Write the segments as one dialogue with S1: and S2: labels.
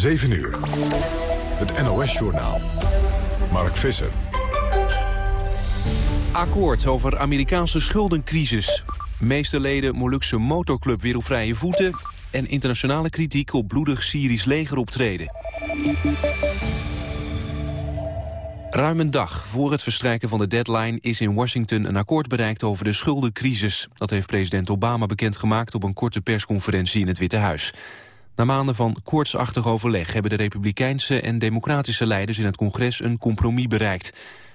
S1: 7 uur. Het NOS-journaal. Mark Visser.
S2: Akkoord over Amerikaanse schuldencrisis. Meeste leden Molukse motorclub weer op vrije voeten... en internationale kritiek op bloedig Syrisch legeroptreden. Ruim een dag voor het verstrijken van de deadline is in Washington een akkoord bereikt over de schuldencrisis. Dat heeft president Obama bekendgemaakt op een korte persconferentie in het Witte Huis. Na maanden van koortsachtig overleg hebben de republikeinse en democratische leiders in het congres een compromis bereikt.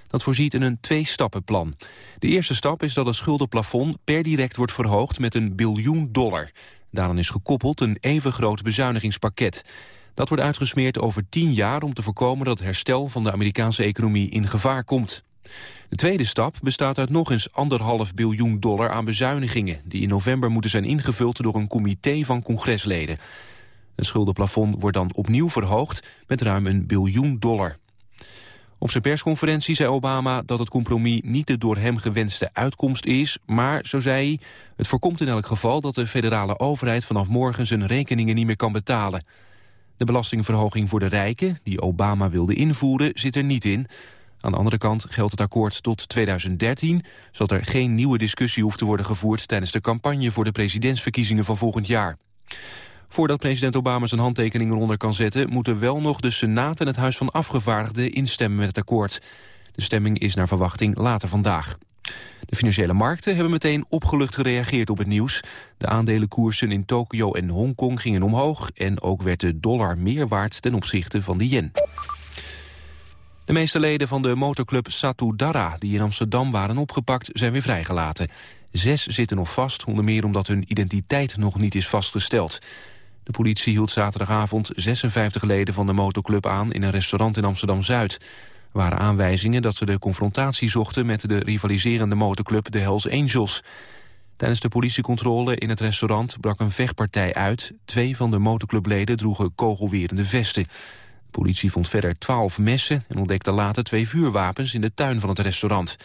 S2: Dat voorziet in een twee-stappenplan. De eerste stap is dat het schuldenplafond per direct wordt verhoogd met een biljoen dollar. Daaraan is gekoppeld een even groot bezuinigingspakket. Dat wordt uitgesmeerd over tien jaar om te voorkomen dat het herstel van de Amerikaanse economie in gevaar komt. De tweede stap bestaat uit nog eens anderhalf biljoen dollar aan bezuinigingen... die in november moeten zijn ingevuld door een comité van congresleden. Het schuldenplafond wordt dan opnieuw verhoogd met ruim een biljoen dollar. Op zijn persconferentie zei Obama dat het compromis niet de door hem gewenste uitkomst is, maar, zo zei hij, het voorkomt in elk geval dat de federale overheid vanaf morgen zijn rekeningen niet meer kan betalen. De belastingverhoging voor de rijken, die Obama wilde invoeren, zit er niet in. Aan de andere kant geldt het akkoord tot 2013... zodat er geen nieuwe discussie hoeft te worden gevoerd... tijdens de campagne voor de presidentsverkiezingen van volgend jaar. Voordat president Obama zijn handtekening eronder kan zetten... moeten wel nog de Senaat en het Huis van Afgevaardigden instemmen met het akkoord. De stemming is naar verwachting later vandaag. De financiële markten hebben meteen opgelucht gereageerd op het nieuws. De aandelenkoersen in Tokio en Hongkong gingen omhoog... en ook werd de dollar meer waard ten opzichte van de yen. De meeste leden van de motorclub Satudara, die in Amsterdam waren opgepakt, zijn weer vrijgelaten. Zes zitten nog vast, onder meer omdat hun identiteit nog niet is vastgesteld. De politie hield zaterdagavond 56 leden van de motorclub aan in een restaurant in Amsterdam-Zuid. Er waren aanwijzingen dat ze de confrontatie zochten met de rivaliserende motorclub de Hells Angels. Tijdens de politiecontrole in het restaurant brak een vechtpartij uit. Twee van de motorclubleden droegen kogelwerende vesten. De politie vond verder twaalf messen en ontdekte later twee vuurwapens in de tuin van het restaurant.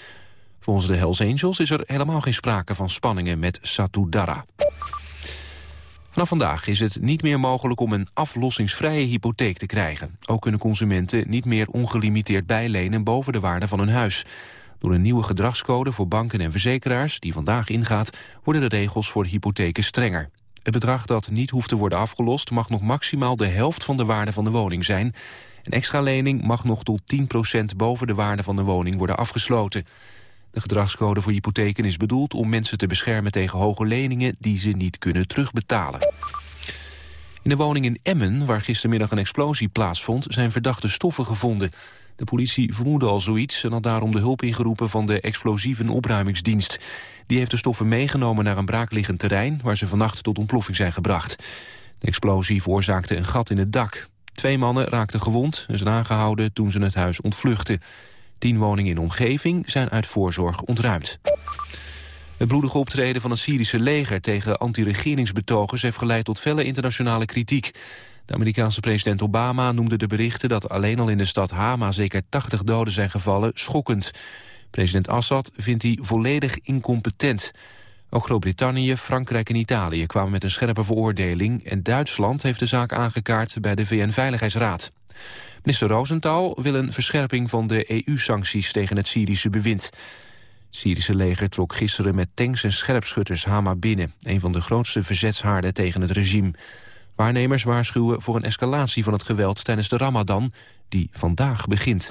S2: Volgens de Hells Angels is er helemaal geen sprake van spanningen met Satudara. Vanaf vandaag is het niet meer mogelijk om een aflossingsvrije hypotheek te krijgen. Ook kunnen consumenten niet meer ongelimiteerd bijlenen boven de waarde van hun huis. Door een nieuwe gedragscode voor banken en verzekeraars, die vandaag ingaat, worden de regels voor hypotheken strenger. Het bedrag dat niet hoeft te worden afgelost mag nog maximaal de helft van de waarde van de woning zijn. Een extra lening mag nog tot 10% boven de waarde van de woning worden afgesloten. De gedragscode voor hypotheken is bedoeld om mensen te beschermen tegen hoge leningen die ze niet kunnen terugbetalen. In de woning in Emmen, waar gistermiddag een explosie plaatsvond, zijn verdachte stoffen gevonden. De politie vermoedde al zoiets en had daarom de hulp ingeroepen van de explosieve opruimingsdienst. Die heeft de stoffen meegenomen naar een braakliggend terrein waar ze vannacht tot ontploffing zijn gebracht. De explosie veroorzaakte een gat in het dak. Twee mannen raakten gewond en zijn aangehouden toen ze het huis ontvluchten. Tien woningen in omgeving zijn uit voorzorg ontruimd. Het bloedige optreden van het Syrische leger tegen anti-regeringsbetogers... heeft geleid tot felle internationale kritiek. De Amerikaanse president Obama noemde de berichten... dat alleen al in de stad Hama zeker 80 doden zijn gevallen schokkend. President Assad vindt hij volledig incompetent. Ook Groot-Brittannië, Frankrijk en Italië kwamen met een scherpe veroordeling... en Duitsland heeft de zaak aangekaart bij de VN-veiligheidsraad. Minister Rosenthal wil een verscherping van de EU-sancties tegen het Syrische bewind. Het Syrische leger trok gisteren met tanks en scherpschutters Hama binnen... een van de grootste verzetshaarden tegen het regime. Waarnemers waarschuwen voor een escalatie van het geweld tijdens de Ramadan... die vandaag begint.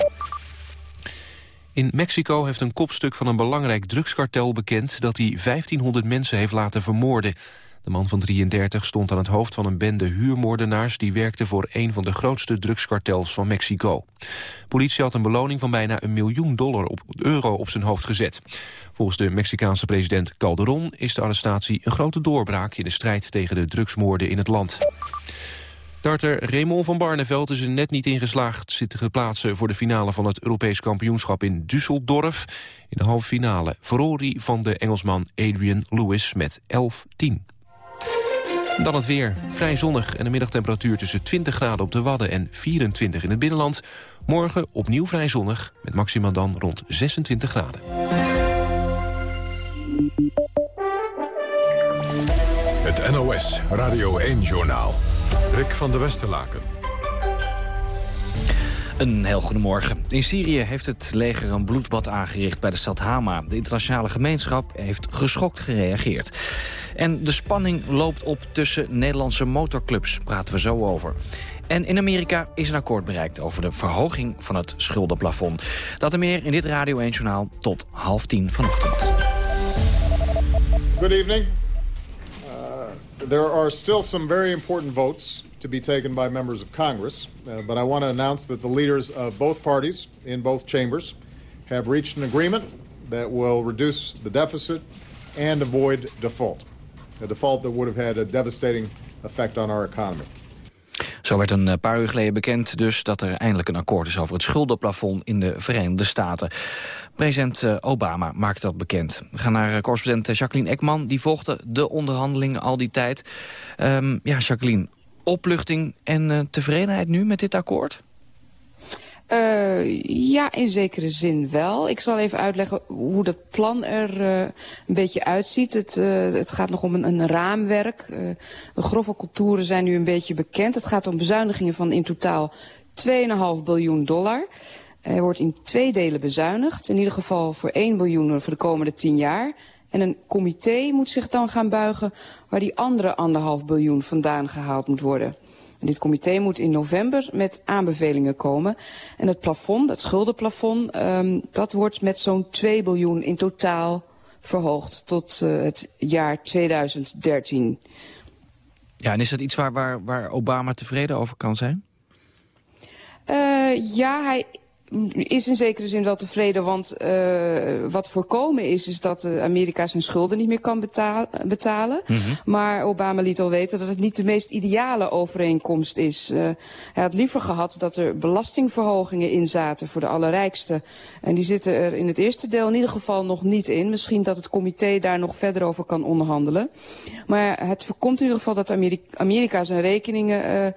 S2: In Mexico heeft een kopstuk van een belangrijk drugskartel bekend... dat hij 1500 mensen heeft laten vermoorden. De man van 33 stond aan het hoofd van een bende huurmoordenaars... die werkte voor een van de grootste drugskartels van Mexico. Politie had een beloning van bijna een miljoen dollar op, euro op zijn hoofd gezet. Volgens de Mexicaanse president Calderon is de arrestatie een grote doorbraak... in de strijd tegen de drugsmoorden in het land. Darter Raymond van Barneveld is er net niet ingeslaagd zitten te plaatsen voor de finale van het Europees kampioenschap in Düsseldorf. In de halve finale verloor van de Engelsman Adrian Lewis met 11-10. Dan het weer. Vrij zonnig en een middagtemperatuur tussen 20 graden op de Wadden en 24 in het binnenland. Morgen opnieuw vrij zonnig, met maxima dan rond 26 graden.
S1: Het NOS Radio 1-journaal. Rick van der Westerlaken.
S3: Een heel goedemorgen. In Syrië heeft het leger een bloedbad aangericht bij de stad Hama. De internationale gemeenschap heeft geschokt gereageerd. En de spanning loopt op tussen Nederlandse motorclubs. Praten we zo over. En in Amerika is een akkoord bereikt over de verhoging van het schuldenplafond. Dat en meer in dit Radio 1 Journaal tot half tien vanochtend.
S4: Good evening. Uh, there are still some very important votes to be taken by members of Congress. Uh, but I want to announce that the leaders of both parties in both chambers have reached an agreement that will reduce the deficit and avoid default. A default that would have had a devastating effect on our economy.
S3: Zo werd een paar uur geleden bekend dus dat er eindelijk een akkoord is over het schuldenplafond in de Verenigde Staten. President eh, Obama maakte dat bekend. We gaan naar eh, correspondent Jacqueline Ekman, die volgde de onderhandelingen al die tijd. Um, ja, Jacqueline, opluchting en uh, tevredenheid nu met dit akkoord?
S5: Uh, ja, in zekere zin wel. Ik zal even uitleggen hoe dat plan er uh, een beetje uitziet. Het, het gaat nog om een, een raamwerk. de grove culturen zijn nu een beetje bekend. Het gaat om bezuinigingen van in totaal 2,5 biljoen dollar. Er wordt in twee delen bezuinigd. In ieder geval voor 1 biljoen voor de komende 10 jaar. En een comité moet zich dan gaan buigen waar die andere anderhalf biljoen vandaan gehaald moet worden. En dit comité moet in november met aanbevelingen komen. En het plafond, het schuldenplafond, um, dat wordt met zo'n 2 biljoen in totaal verhoogd tot uh, het jaar 2013.
S3: Ja, en is dat iets waar, waar, waar Obama tevreden over kan zijn?
S5: Uh, ja, hij is in zekere zin wel tevreden, want uh, wat voorkomen is, is dat uh, Amerika zijn schulden niet meer kan betaal, betalen. Mm -hmm. Maar Obama liet al weten dat het niet de meest ideale overeenkomst is. Uh, hij had liever gehad dat er belastingverhogingen in zaten voor de allerrijksten. En die zitten er in het eerste deel in ieder geval nog niet in. Misschien dat het comité daar nog verder over kan onderhandelen. Maar het voorkomt in ieder geval dat Amerika, Amerika zijn rekeningen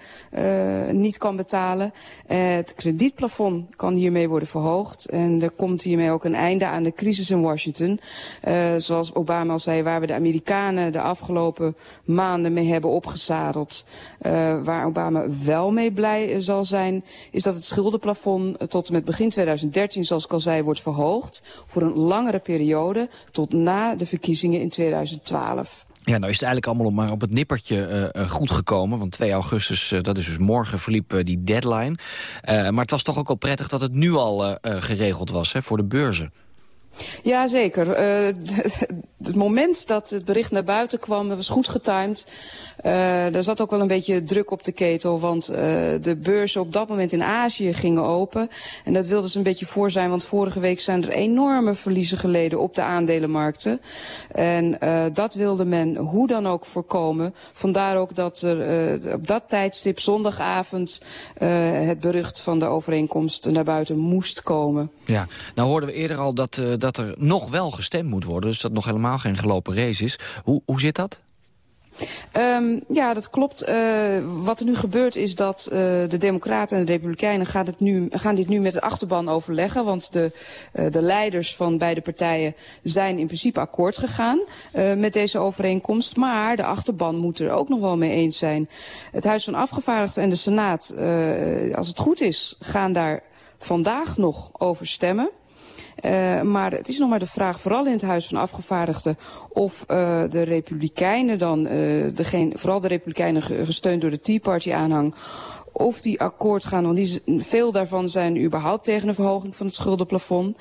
S5: niet kan betalen. het kredietplafond kan hiermee worden verhoogd. En er komt hiermee ook een einde aan de crisis in Washington. Uh, zoals Obama al zei, waar we de Amerikanen de afgelopen maanden mee hebben opgezadeld. Uh, waar Obama wel mee blij zal zijn, is dat het schuldenplafond tot en met begin 2013, zoals ik al zei, wordt verhoogd. Voor een langere periode, tot na de verkiezingen in 2012.
S3: Ja, nou is het eigenlijk allemaal maar op het nippertje uh, goed gekomen. Want 2 augustus, uh, dat is dus morgen, verliep die deadline. maar het was toch ook al prettig dat het nu al geregeld was hè, voor de beurzen.
S5: Ja, zeker. Uh, het moment dat het bericht naar buiten kwam, was goed getimed. Uh, er zat ook wel een beetje druk op de ketel, want uh, de beurzen op dat moment in Azië gingen open. En dat wilde ze een beetje voor zijn, want vorige week zijn er enorme verliezen geleden op de aandelenmarkten. En dat wilde men hoe dan ook voorkomen. Vandaar ook dat er op dat tijdstip zondagavond het bericht van de overeenkomst naar buiten moest komen.
S3: Ja, nou hoorden we eerder al dat dat er nog wel gestemd moet worden. Dus dat nog helemaal geen gelopen race is. Hoe, hoe zit dat?
S5: Um, ja, dat klopt. Uh, wat er nu gebeurt is dat uh, de Democraten en de Republikeinen gaan, het nu, gaan dit nu met de achterban overleggen. Want de, uh, de leiders van beide partijen zijn in principe akkoord gegaan met deze overeenkomst. Maar de achterban moet er ook nog wel mee eens zijn. Het Huis van Afgevaardigden en de Senaat, als het goed is, gaan daar vandaag nog over stemmen. Uh, maar het is nog maar de vraag, vooral in het Huis van Afgevaardigden, of uh, de Republikeinen dan, uh, degene, vooral de Republikeinen gesteund door de Tea Party aanhang, of die akkoord gaan, want die, veel daarvan zijn überhaupt tegen een verhoging van het schuldenplafond.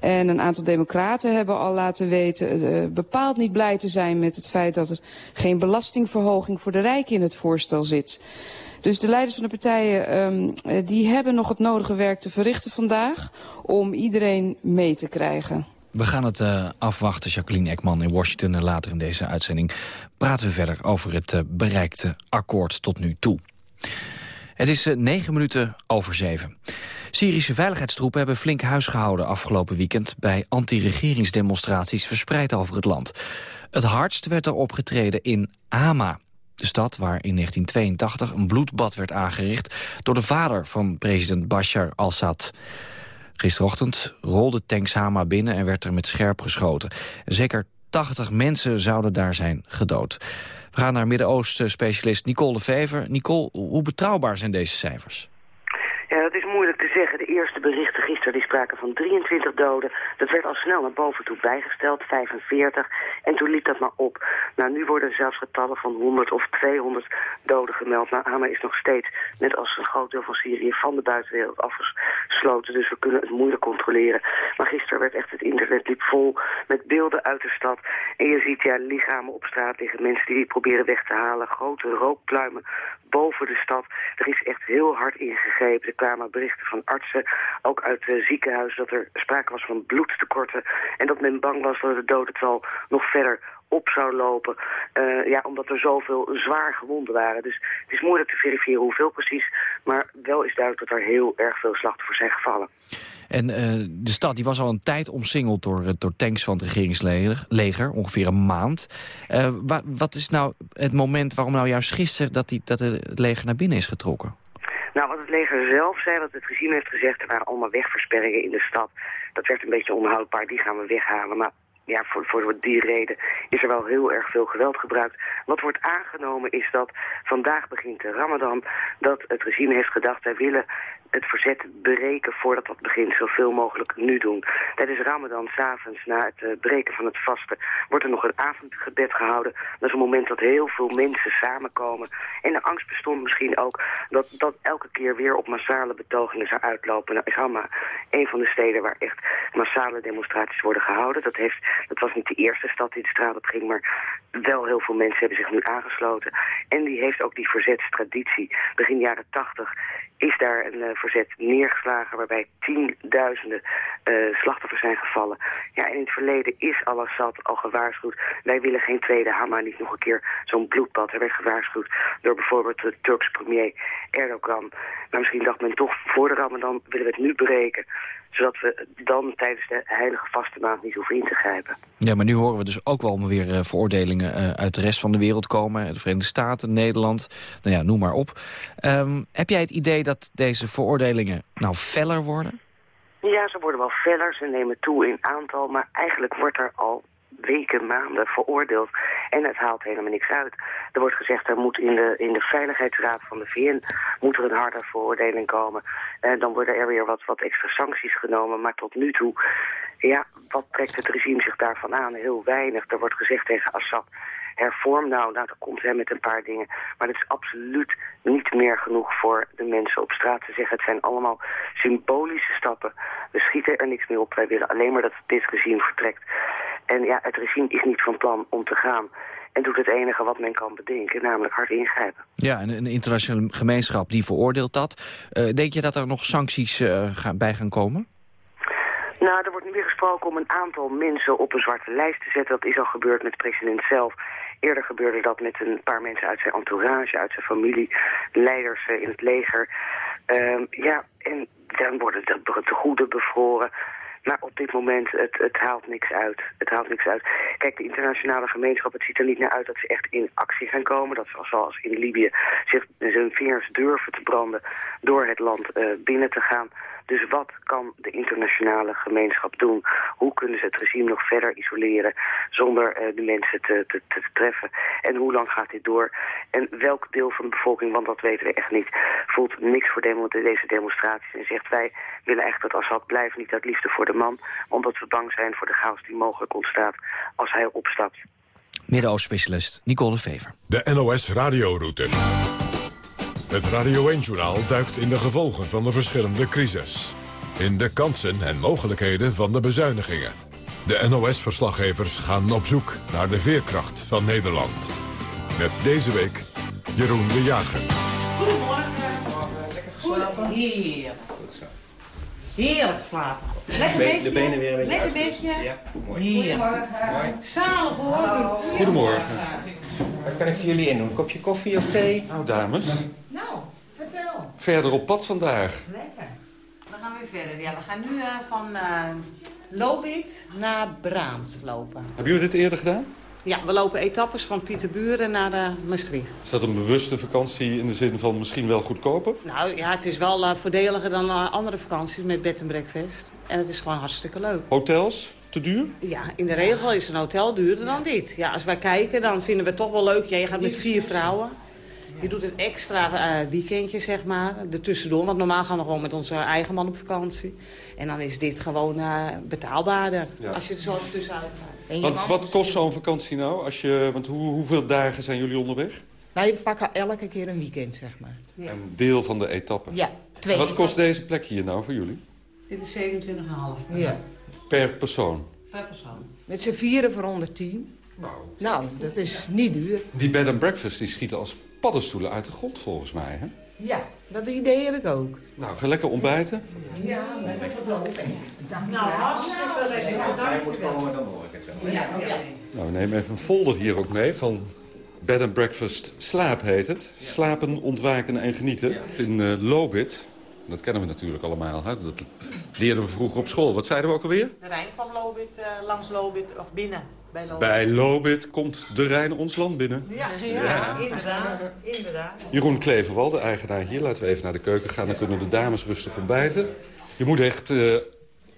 S5: En een aantal democraten hebben al laten weten bepaald niet blij te zijn met het feit dat er geen belastingverhoging voor de rijken in het voorstel zit. Dus de leiders van de partijen um, die hebben nog het nodige werk te verrichten vandaag om iedereen mee te krijgen.
S3: We gaan het uh, afwachten, Jacqueline Ekman in Washington. En later in deze uitzending praten we verder over het uh, bereikte akkoord tot nu toe. Het is negen minuten over zeven. Syrische veiligheidstroepen hebben flink huis gehouden afgelopen weekend... bij anti-regeringsdemonstraties verspreid over het land. Het hardst werd er opgetreden in Hama, de stad waar in 1982 een bloedbad werd aangericht... door de vader van president Bashar al-Assad. Gisterochtend rolde tanks binnen en werd er met scherp geschoten. Zeker 80 mensen zouden daar zijn gedood. We gaan naar Midden-Oosten-specialist Nicole de Vever. Nicole, hoe betrouwbaar zijn deze cijfers?
S6: Ja, Nou, het is moeilijk te zeggen. De eerste berichten gisteren die spraken van 23 doden. Dat werd al snel naar boven toe bijgesteld, 45. En toen liep dat maar op. Nou, nu worden zelfs getallen van 100 of 200 doden gemeld. Nou, Hama is nog steeds, net als een groot deel van Syrië, van de buitenwereld afgesloten. Dus we kunnen het moeilijk controleren. Maar gisteren werd echt het internet liep vol met beelden uit de stad. En je ziet ja, lichamen op straat liggen, mensen die die proberen weg te halen. Grote rookpluimen boven de stad. Er is echt heel hard ingegrepen. Kwamen berichten van artsen, ook uit het ziekenhuis, dat er sprake was van bloedtekorten. En dat men bang was dat het dodental nog verder op zou lopen. Uh, ja, omdat er zoveel zwaar gewonden waren. Dus het is moeilijk te verifiëren hoeveel precies. Maar wel is duidelijk dat er heel erg veel slachtoffers zijn gevallen.
S3: En uh, de stad die was al een tijd omsingeld door, eh, door tanks van het regeringsleger. Ongeveer een maand. Wa wat is nou het moment waarom nou juist gisteren dat, die, dat het leger naar binnen is getrokken?
S6: Nou, wat het leger zelf zei, wat het regime heeft gezegd... er waren allemaal wegversperringen in de stad. Dat werd een beetje onhoudbaar, die gaan we weghalen. Maar ja, voor, voor die reden is er wel heel erg veel geweld gebruikt. Wat wordt aangenomen is dat vandaag begint de ramadan... dat het regime heeft gedacht, wij willen het verzet breken voordat dat begint. Zoveel mogelijk nu doen. Tijdens Ramadan, s'avonds, na het uh, breken van het vasten, wordt er nog een avondgebed gehouden. Dat is een moment dat heel veel mensen samenkomen. En de angst bestond misschien ook dat dat elke keer weer op massale betogingen zou uitlopen. Nou, Hama een van de steden waar echt massale demonstraties worden gehouden. Dat, heeft, dat was niet de eerste stad die de straat op ging, maar wel heel veel mensen hebben zich nu aangesloten. En die heeft ook die verzetstraditie. Begin jaren tachtig is daar een uh, verzet neergeslagen waarbij tienduizenden uh, slachtoffers zijn gevallen. Ja, en in het verleden is Al-Assad al gewaarschuwd. Wij willen geen tweede Hama, niet nog een keer zo'n bloedbad. Er werd gewaarschuwd door bijvoorbeeld de Turks premier Erdogan. Maar misschien dacht men toch voor de Ramadan willen we het nu breken zodat we dan tijdens de heilige vaste maand niet hoeven in te grijpen.
S3: Ja, maar nu horen we dus ook wel weer uh, veroordelingen uh, uit de rest van de wereld komen. De Verenigde Staten, Nederland, nou ja, noem maar op. Um, heb jij het idee dat deze veroordelingen nou feller worden?
S6: Ja, ze worden wel feller, ze nemen toe in aantal, maar eigenlijk wordt er al weken, maanden veroordeeld. En het haalt helemaal niks uit. Er wordt gezegd, er moet in de, in de Veiligheidsraad van de VN moet er een harde veroordeling komen. En dan worden er weer wat, wat extra sancties genomen. Maar tot nu toe, ja, wat trekt het regime zich daarvan aan? Heel weinig. Er wordt gezegd tegen Assad, hervorm nou. Nou, dat komt hè met een paar dingen. Maar dat is absoluut niet meer genoeg voor de mensen op straat te zeggen. Het zijn allemaal symbolische stappen. We schieten er niks meer op. Wij willen alleen maar dat dit regime vertrekt. En ja, het regime is niet van plan om te gaan. En doet het enige wat men kan bedenken, namelijk hard ingrijpen.
S3: Ja, en een internationale gemeenschap die veroordeelt dat. Uh, denk je dat er nog sancties gaan, bij gaan komen?
S6: Nou, er wordt nu weer gesproken om een aantal mensen op een zwarte lijst te zetten. Dat is al gebeurd met de president zelf. Eerder gebeurde dat met een paar mensen uit zijn entourage, uit zijn familie, leiders in het leger. Uh, ja, en dan worden de tegoeden bevroren. Maar op dit moment, het, het haalt niks uit. Het haalt niks uit. Kijk, de internationale gemeenschap, het ziet er niet naar uit dat ze echt in actie gaan komen. Dat ze zoals in Libië zich zijn vingers durven te branden door het land uh, binnen te gaan. Dus wat kan de internationale gemeenschap doen? Hoe kunnen ze het regime nog verder isoleren zonder uh, de mensen te, te, te, treffen? En hoe lang gaat dit door? En welk deel van de bevolking, want dat weten we echt niet, voelt niks voor demo deze demonstraties en zegt wij willen echt dat Assad blijft niet uit liefde voor de man, omdat we bang zijn voor de chaos die mogelijk ontstaat als hij opstapt.
S3: Midden-Oost-specialist Nicole de Vever.
S1: De NOS Radioroute. Het Radio 1-journaal duikt in de gevolgen van de verschillende crises. In de kansen en mogelijkheden van de bezuinigingen. De NOS-verslaggevers gaan op zoek naar de veerkracht van Nederland. Met deze week Jeroen de Jager.
S7: Goedemorgen. Lekker geslapen? Heerlijk. Heerlijk slapen. Lekker beetje.
S8: De benen weer een beetje
S7: Lekker beetje.
S8: Ja, mooi.
S7: Heerlijk. Zalig hoor.
S8: Goedemorgen. Wat kan ik voor jullie in doen? Een kopje koffie of thee?
S9: Nou, dames.
S7: Nou, vertel.
S9: Verder op pad vandaag.
S7: Lekker. We gaan weer verder. Ja, we gaan nu uh, van uh, Lobit naar Braamt lopen.
S9: Hebben jullie dit eerder gedaan?
S7: Ja, we lopen etappes van Pieterburen naar de Maastricht.
S9: Is dat een bewuste vakantie in de zin van misschien wel goedkoper?
S7: Nou ja, het is wel uh, voordeliger dan andere vakanties met bed en breakfast. En het is gewoon hartstikke leuk.
S9: Hotels? Te duur?
S7: Ja, in de regel is een hotel duurder dan dit. Ja, als wij kijken, dan vinden we het toch wel leuk. Ja, je gaat met vier vrouwen. Je doet een extra uh, weekendje, zeg maar, ertussendoor. Want normaal gaan we gewoon met onze eigen man op vakantie. En dan is dit gewoon uh, betaalbaarder, als je er zo tussenuit gaat.
S9: Want wat kost zo'n vakantie nou? Als je, want hoe, hoeveel dagen zijn jullie onderweg?
S7: Wij pakken elke keer een weekend, zeg maar.
S9: Ja. Een deel van de etappe?
S7: Ja, twee.
S9: Wat kost deze plek hier nou voor jullie?
S7: Dit is 27,5 per, ja.
S9: Per persoon?
S7: Per persoon. Met z'n vieren voor 110. Nou, nou, dat is niet duur.
S9: Die bed and breakfast die schieten als paddenstoelen uit de grond volgens mij, hè?
S7: Ja, dat idee heb ik ook.
S9: Nou, ga lekker ontbijten.
S7: Ja, lekker verlopen. Nou, hartstikke lekker. moet komen, dan hoor ik het wel. Ja,
S9: ja. Nou, we nemen even een folder hier ook mee van Bed and Breakfast Slaap heet het. Slapen, ontwaken en genieten. In uh, Lobit, dat kennen we natuurlijk allemaal. Hè? Dat leerden we vroeger op school. Wat zeiden we ook alweer?
S7: De Rijn kwam Lobit, uh, langs Lobit of binnen. Bij Lobit.
S9: bij Lobit komt de Rijn ons land binnen.
S7: Ja, ja, ja. Inderdaad, inderdaad.
S9: Jeroen Kleverwal, de eigenaar hier. Laten we even naar de keuken gaan. Dan kunnen de dames rustig ontbijten. Je moet echt uh,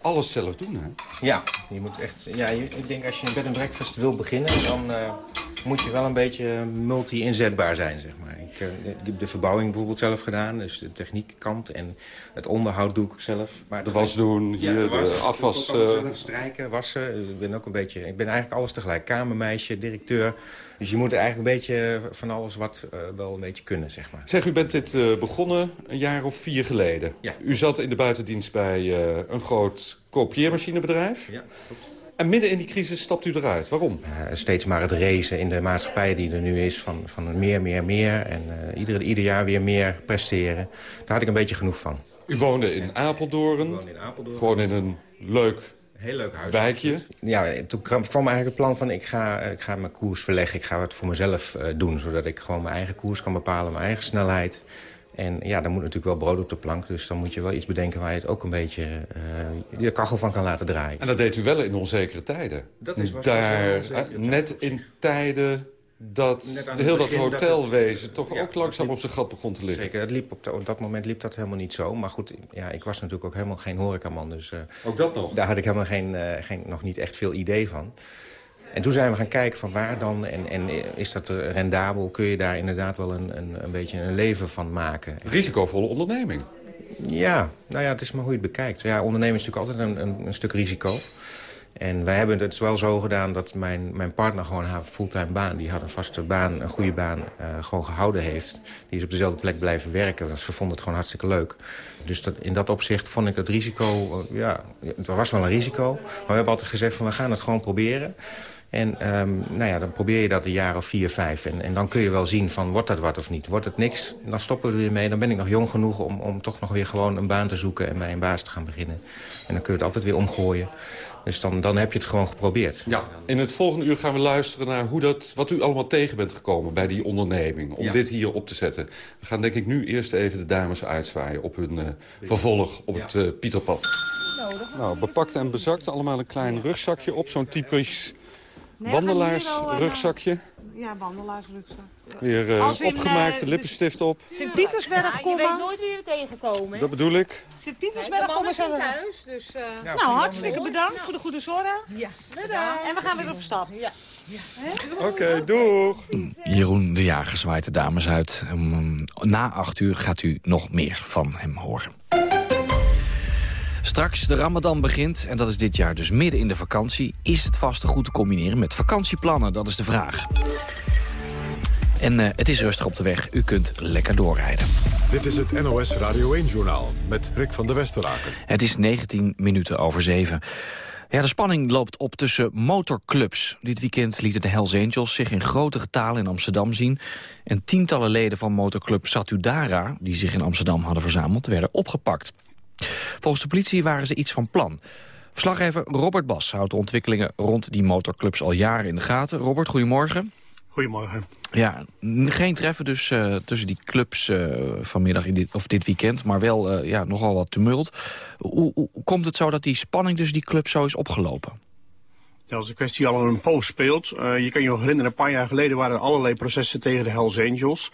S9: alles zelf doen, hè?
S8: Ja, je moet echt... Ja, ik denk als je een bed and breakfast wil beginnen... dan uh, moet je wel een beetje multi-inzetbaar zijn, zeg maar. Ik, uh, ik, heb de verbouwing bijvoorbeeld zelf gedaan. Dus de techniekkant en het onderhoud doe ik zelf.
S9: Maar de was doen, hier ja, de, was, de afwas...
S8: Uh... Strijken, wassen. Ik ben ook een beetje... Ik ben eigenlijk alles tegelijk. Kamermeisje, directeur... Dus je moet eigenlijk een beetje van alles wat uh, wel een beetje kunnen, zeg maar.
S9: Zeg, u bent dit uh, begonnen een jaar of vier geleden.
S8: Ja.
S9: U zat in de buitendienst bij uh, een groot kopieermachinebedrijf.
S8: Ja, klopt.
S9: En midden in die crisis stapt u eruit. Waarom?
S8: steeds maar het racen in de maatschappij die er nu is van, van meer, meer, meer. En ieder, ieder jaar weer meer presteren. Daar had ik een beetje genoeg van.
S9: U woonde in Apeldoorn.
S8: Ik woonde in Apeldoorn.
S9: Gewoon in een leuk
S8: Heel leuk huis.
S9: Wijkje?
S8: Ja, toen kwam eigenlijk het plan van ik ga, ik ga mijn koers verleggen. Ik ga het voor mezelf uh, doen, zodat ik gewoon mijn eigen koers kan bepalen, mijn eigen snelheid. En ja, dan moet natuurlijk wel brood op de plank. Dus dan moet je wel iets bedenken waar je het ook een beetje uh, de kachel van kan laten draaien.
S9: En dat deed u wel in onzekere tijden.
S8: Dat is
S9: Daar, net in tijden dat heel dat hotelwezen toch ja, ook langzaam op zijn gat begon te liggen.
S8: Zeker, het liep op, op, dat moment liep dat helemaal niet zo. Maar goed, ja, ik was natuurlijk ook helemaal geen horecaman. Dus, uh,
S9: ook dat nog?
S8: Daar had ik helemaal geen, uh, geen, nog niet echt veel idee van. En toen zijn we gaan kijken van waar dan en, en is dat rendabel? Kun je daar inderdaad wel een, een, een beetje een leven van maken?
S9: Risicovolle onderneming.
S8: Ja, nou ja, het is maar hoe je het bekijkt. Ja, ondernemen is natuurlijk altijd een, een, een stuk risico. En wij hebben het wel zo gedaan dat mijn, mijn partner gewoon haar fulltime baan... die had een vaste baan, een goede baan, uh, gewoon gehouden heeft. Die is op dezelfde plek blijven werken. Want ze vond het gewoon hartstikke leuk. Dus dat, in dat opzicht vond ik het risico... Uh, ja, het was wel een risico. Maar we hebben altijd gezegd van we gaan het gewoon proberen. En um, nou ja, dan probeer je dat een jaar of vier, vijf. En, en dan kun je wel zien van wordt dat wat of niet. Wordt het niks, dan stoppen we er weer mee. Dan ben ik nog jong genoeg om, om toch nog weer gewoon een baan te zoeken... en bij een baas te gaan beginnen. En dan kun je het altijd weer omgooien. Dus dan, dan heb je het gewoon geprobeerd.
S9: Ja, in het volgende uur gaan we luisteren naar hoe dat, wat u allemaal tegen bent gekomen bij die onderneming. Om
S8: Ja.
S9: dit hier op te zetten. We gaan denk ik nu eerst even de dames uitzwaaien op hun eh, vervolg op het eh, Pieterpad. Nou, bepakt en bezakt. Allemaal een klein rugzakje op. Zo'n typisch wandelaarsrugzakje.
S10: Ja, wandelaarsrugzak.
S9: Weer eh,
S10: in,
S9: opgemaakte
S10: eh,
S9: lippenstift op.
S10: Sint-Pietersberg
S7: je
S10: komen.
S7: weet nooit wie we tegenkomen.
S9: Dat bedoel ik.
S10: Sint-Pietersberg komen ze
S7: thuis, dus... uh,
S10: Nou, hartstikke bedankt voor de goede zorg.
S7: Ja,
S10: En we gaan weer op stap.
S7: Ja.
S9: Oké, doeg.
S3: Jeroen de Jager zwaait de dames uit. Um, na acht uur gaat u nog meer van hem horen. Straks de Ramadan begint, en dat is dit jaar dus midden in de vakantie. Is het vaste goed te combineren met vakantieplannen? Dat is de vraag. En uh, het is rustig op de weg. U kunt lekker doorrijden.
S1: Dit is het NOS Radio 1-journaal met Rick van der Westeraken.
S3: Het is 19 minuten over 7. Ja, de spanning loopt op tussen motorclubs. Dit weekend lieten de Hells Angels zich in grote getalen in Amsterdam zien. En tientallen leden van motorclub Satudara, die zich in Amsterdam hadden verzameld, werden opgepakt. Volgens de politie waren ze iets van plan. Verslaggever Robert Bas houdt de ontwikkelingen rond die motorclubs al jaren in de gaten. Robert, goedemorgen.
S11: Goedemorgen.
S3: Ja, geen treffen dus uh, tussen die clubs uh, vanmiddag of dit weekend, maar wel uh, ja, nogal wat tumult. Hoe, hoe, komt het zo dat die spanning tussen die clubs zo is opgelopen?
S11: Dat is een kwestie die al een poos speelt. Uh, je kan je nog herinneren, een paar jaar geleden waren er allerlei processen tegen de Hells Angels.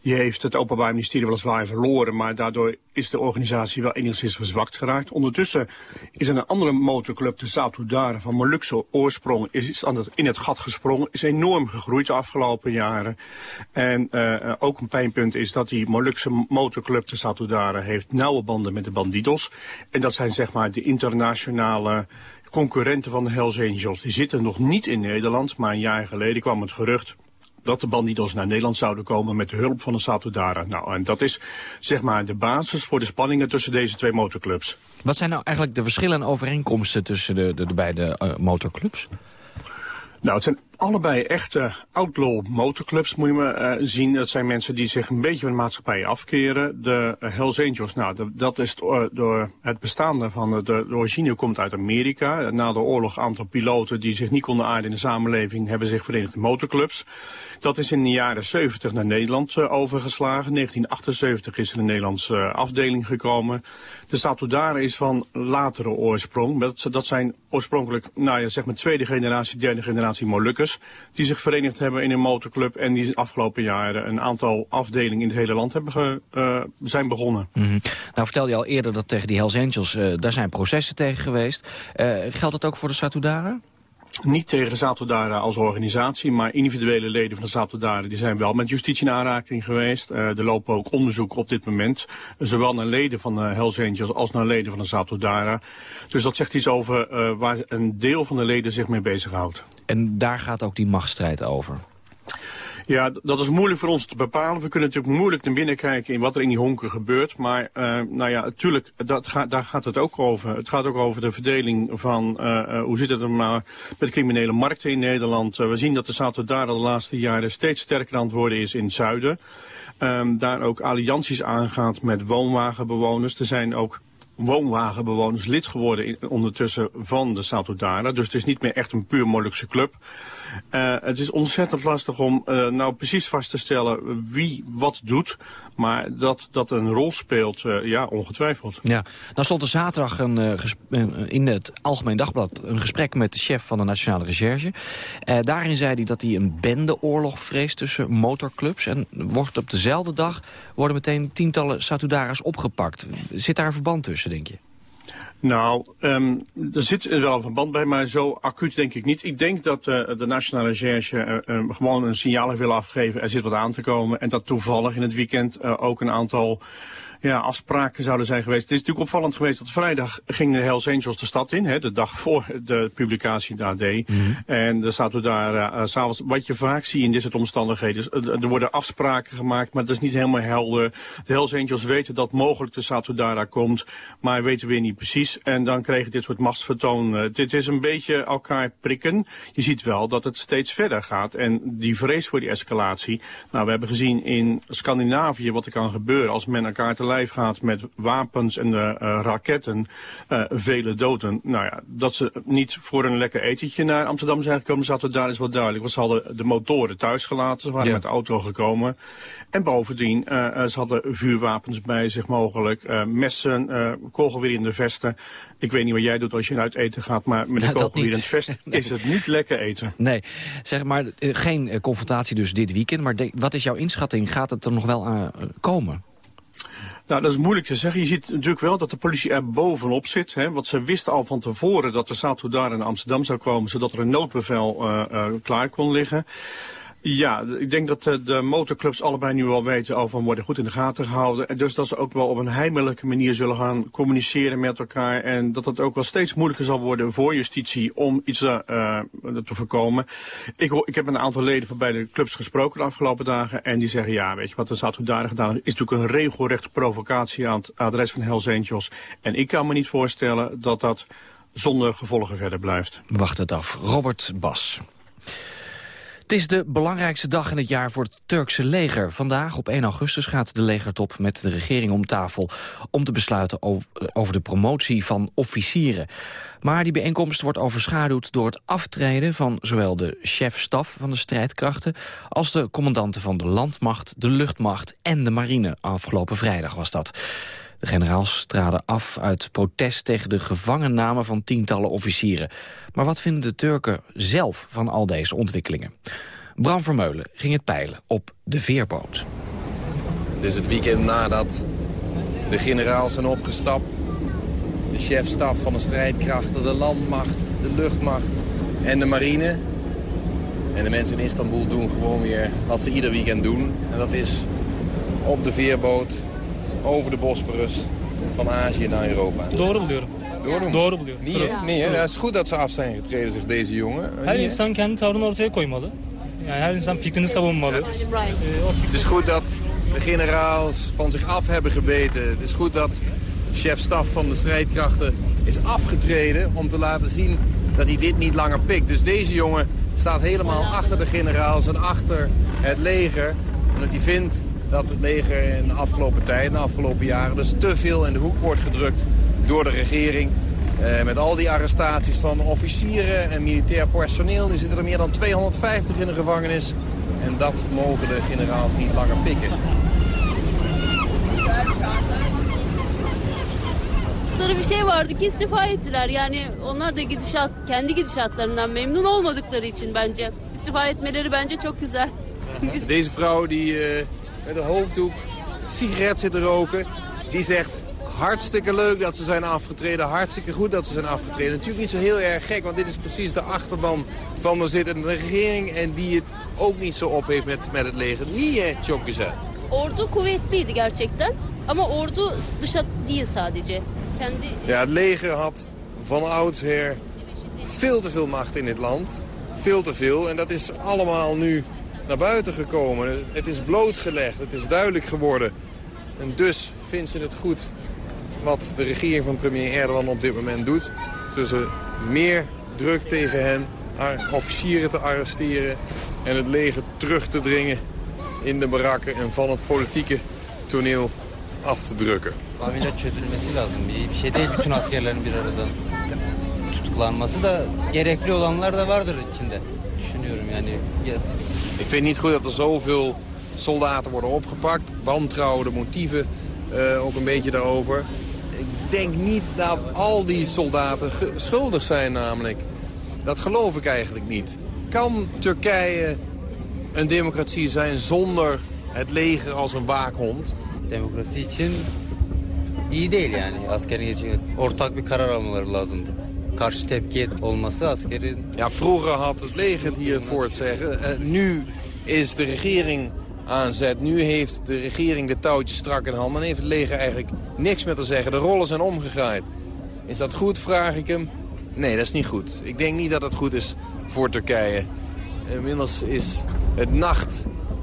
S11: Die heeft het Openbaar Ministerie weliswaar verloren, maar daardoor is de organisatie wel enigszins verzwakt geraakt. Ondertussen is een andere motorclub, de Satudara van Molukse oorsprong, is in het gat gesprongen, is enorm gegroeid de afgelopen jaren. En uh, ook een pijnpunt is dat die Molukse motorclub, de Satudara, heeft nauwe banden met de bandidos. En dat zijn zeg maar de internationale concurrenten van de Hells Angels. Die zitten nog niet in Nederland, maar een jaar geleden kwam het gerucht dat de bandidos naar Nederland zouden komen met de hulp van de Satudara. Nou, en dat is zeg maar de basis voor de spanningen tussen deze twee motorclubs.
S3: Wat zijn nou eigenlijk de verschillen en overeenkomsten tussen de, de, de beide uh, motorclubs?
S11: Nou, het zijn allebei echte outlaw motorclubs, moet je me uh, zien. Dat zijn mensen die zich een beetje van de maatschappij afkeren. De uh, Hells Angels, nou, dat is door, door het bestaan van de, origine komt uit Amerika. Na de oorlog aantal piloten die zich niet konden aarden in de samenleving hebben zich verenigd in motorclubs. Dat is in de jaren 70 naar Nederland overgeslagen. 1978 is er een Nederlandse afdeling gekomen. De Statudare is van latere oorsprong. Dat, dat zijn oorspronkelijk, nou ja, zeg maar tweede generatie, derde generatie Molukkers. Die zich verenigd hebben in een motorclub. En die afgelopen jaren een aantal afdelingen in het hele land hebben ge, uh, zijn begonnen.
S3: -hmm. Nou vertelde je al eerder dat tegen die Hells Angels, uh, daar zijn processen tegen geweest. Uh, geldt dat ook voor de Satudara?
S11: Niet tegen Satudara als organisatie, maar individuele leden van de Satudara die zijn wel met justitie in aanraking geweest. Uh, er lopen ook onderzoeken op dit moment, zowel naar leden van de Hells Angels als naar leden van de Satudara. Dus dat zegt iets over waar een deel van de leden zich mee bezighoudt.
S3: En daar gaat ook die machtsstrijd over?
S11: Ja, dat is moeilijk voor ons te bepalen. We kunnen natuurlijk moeilijk naar binnen kijken in wat er in die honken gebeurt. Maar uh, nou ja, natuurlijk, daar gaat het ook over. Het gaat ook over de verdeling van uh, hoe zit het er maar met criminele markten in Nederland. We zien dat de Zaten daar de laatste jaren steeds sterker aan het worden is in het zuiden. Um, daar ook allianties aangaat met woonwagenbewoners. Er zijn ook woonwagenbewoners lid geworden in, ondertussen van de Satudara. Dus het is niet meer echt een puur Molukse club. Uh, het is ontzettend lastig om uh, nou precies vast te stellen wie wat doet. Maar dat dat een rol speelt, uh, ja, ongetwijfeld.
S3: Ja, nou stond er zaterdag een, in het Algemeen Dagblad een gesprek met de chef van de Nationale Recherche. daarin zei hij dat hij een bendeoorlog vreest tussen motorclubs. En wordt op dezelfde dag worden meteen tientallen Satudara's opgepakt. Zit daar een verband tussen, denk je?
S11: Nou, um, er zit wel een verband bij, maar zo acuut denk ik niet. Ik denk dat uh, de Nationale Recherche uh, uh, gewoon een signaal heeft willen afgeven. Er zit wat aan te komen. En dat toevallig in het weekend ook een aantal ja, afspraken zouden zijn geweest. Het is natuurlijk opvallend geweest dat vrijdag ging de Hells Angels de stad in. Hè, de dag voor de publicatie in de AD. Mm -hmm. En er staat er daar uh, s'avonds, wat je vaak ziet in dit soort omstandigheden. er worden afspraken gemaakt, maar dat is niet helemaal helder. De Hells Angels weten dat mogelijk de Satudara komt, maar weten weer niet precies. En dan kregen dit soort machtsvertoon. Dit is een beetje elkaar prikken. Je ziet wel dat het steeds verder gaat. En die vrees voor die escalatie. Nou, we hebben gezien in Scandinavië wat er kan gebeuren als men elkaar te lijf gaat met wapens en uh, raketten, uh, vele doden. Nou ja, dat ze niet voor een lekker etentje naar Amsterdam zijn gekomen, zat er daar is wel duidelijk. Want ze hadden de motoren thuis gelaten, ze waren ja. met de auto gekomen. En bovendien, uh, ze hadden vuurwapens bij zich mogelijk, messen, kogelweer in de vesten. Ik weet niet wat jij doet als je uit eten gaat, maar met een kogelweer in het vest nee. is het niet lekker eten.
S3: Nee, zeg maar, geen confrontatie dus dit weekend. Maar wat is jouw inschatting? Gaat het er nog wel aan komen?
S11: Nou, dat is moeilijk te zeggen. Je ziet natuurlijk wel dat de politie er bovenop zit. Hè, want ze wisten al van tevoren dat de Satudara in Amsterdam zou komen... zodat er een noodbevel uh, uh, klaar kon liggen. Ja, ik denk dat de, de motorclubs allebei nu wel weten over oh, worden goed in de gaten gehouden. En dus dat ze ook wel op een heimelijke manier zullen gaan communiceren met elkaar. En dat het ook wel steeds moeilijker zal worden voor justitie om iets uh, te voorkomen. Ik, ik heb een aantal leden van beide clubs gesproken de afgelopen dagen. En die zeggen, ja, weet je wat de Satudara gedaan is natuurlijk een regelrechte provocatie aan het adres van Hells. En ik kan me niet voorstellen dat dat zonder gevolgen verder blijft.
S3: Wacht het af. Robert Bas. Het is de belangrijkste dag in het jaar voor het Turkse leger. Vandaag, op 1 augustus, gaat de legertop met de regering om tafel... om te besluiten over de promotie van officieren. Maar die bijeenkomst wordt overschaduwd door het aftreden... van zowel de chef-staf van de strijdkrachten... als de commandanten van de landmacht, de luchtmacht en de marine. Afgelopen vrijdag was dat. De generaals traden af uit protest tegen de gevangenname van tientallen officieren. Maar wat vinden de Turken zelf van al deze ontwikkelingen? Bram Vermeulen ging het peilen op de veerboot.
S12: Het is het weekend nadat de generaals zijn opgestapt. De chefstaf van de strijdkrachten, de landmacht, de luchtmacht en de marine. En de mensen in Istanbul doen gewoon weer wat ze ieder weekend doen. En dat is op de veerboot over de Bosporus van Azië naar Europa.
S13: Doğru.
S12: Doğru
S13: Doğru buluyorum.
S12: Niye? Niye? Ja, het is goed dat ze af zijn getreden, zegt deze jongen.
S13: Her
S12: Niye?
S13: insan kendi tavrını ortaya koymalı. Yani her insan fikrini savunmalı.
S12: Het is goed dat de generaals van zich af hebben gebeten. Het is goed dat chef-staf van de strijdkrachten is afgetreden... om te laten zien dat hij dit niet langer pikt. Dus deze jongen staat helemaal achter de generaals en achter het leger. Omdat hij vindt dat het leger in de afgelopen tijd, de afgelopen jaren... dus te veel in de hoek wordt gedrukt door de regering. Eh, met al die arrestaties van officieren en militair personeel. Nu zitten er meer dan 250 in de gevangenis. En dat mogen de generaals niet langer pikken.
S14: yaptıkları bir şey vardı ki istifa ettiler. Yani onlar da gidişat, kendi gidişatlarından memnun olmadıkları için bence. istifa etmeleri bence çok güzel.
S12: Deze vrouw die eh, met een hoofddoek sigaret zit te roken, die zegt hartstikke leuk dat ze zijn afgetreden, hartstikke goed dat ze zijn afgetreden. Natuurlijk niet zo heel erg gek, want dit is precies de achterban van de zittende regering en die het ook niet zo op heeft met, met het leger. Niye çok güzel?
S14: Ordu kuvvetliydi gerçekten. Ama ordu dışa değil sadece. Kendi
S12: Ja, het leger had van oudsher veel te veel macht in dit land. Veel te veel. En dat is allemaal nu naar buiten gekomen. Het is blootgelegd. Het is duidelijk geworden. En dus vindt ze het goed wat de regering van premier Erdogan op dit moment doet. Ze meer druk tegen hen, officieren te arresteren... en het leger terug te dringen in de barakken en van het politieke toneel af te drukken. Ik vind niet goed dat er zoveel soldaten worden opgepakt. Wantrouwen, de motieven eh, ook een beetje daarover. Ik denk niet dat al die soldaten schuldig zijn namelijk. Dat geloof ik eigenlijk niet. Kan Turkije een democratie zijn zonder het leger als een waakhond?
S15: demokrasi için iyi değil yani. Askerin geçen ortak bir karar almaları lazımdı. Karşı tepki olması askerin
S12: Ja, vroeger had het leger hier voor het zeggen. Eh, nu is de regering aan zet. Nu heeft de regering de touwtjes strak in handen. En heeft het leger eigenlijk niks meer te zeggen. De rollen zijn omgedraaid. Is dat goed, vraag ik hem. Nee, dat is niet goed. Ik denk niet dat het goed is voor Turkije. Inmiddels is het nacht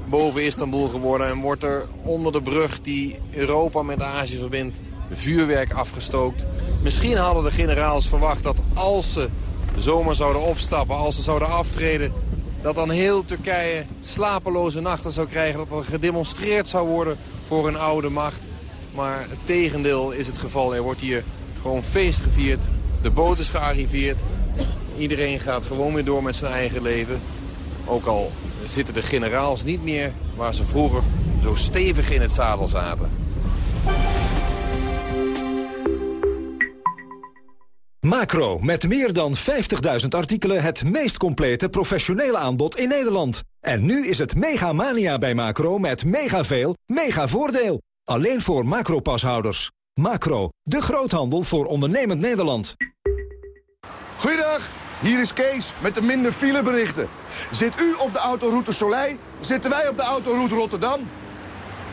S12: boven Istanbul geworden... en wordt er onder de brug die Europa met Azië verbindt... vuurwerk afgestookt. Misschien hadden de generaals verwacht dat als ze zomaar zouden opstappen... als ze zouden aftreden... dat dan heel Turkije slapeloze nachten zou krijgen... dat er gedemonstreerd zou worden voor een oude macht. Maar het tegendeel is het geval. Er wordt hier gewoon feest gevierd. De boot is gearriveerd. Iedereen gaat gewoon weer door met zijn eigen leven. Ook al zitten de generaals niet meer waar ze vroeger zo stevig in het zadel zaten.
S16: Macro, met meer dan 50.000 artikelen het meest complete professionele aanbod in Nederland. En nu is het mega mania bij Macro met mega veel, mega voordeel. Alleen voor Macro-pashouders. Macro, de groothandel voor ondernemend Nederland.
S17: Goeiedag, hier is Kees met de minder fileberichten. Zit u op de autoroute Soleil, zitten wij op de autoroute Rotterdam.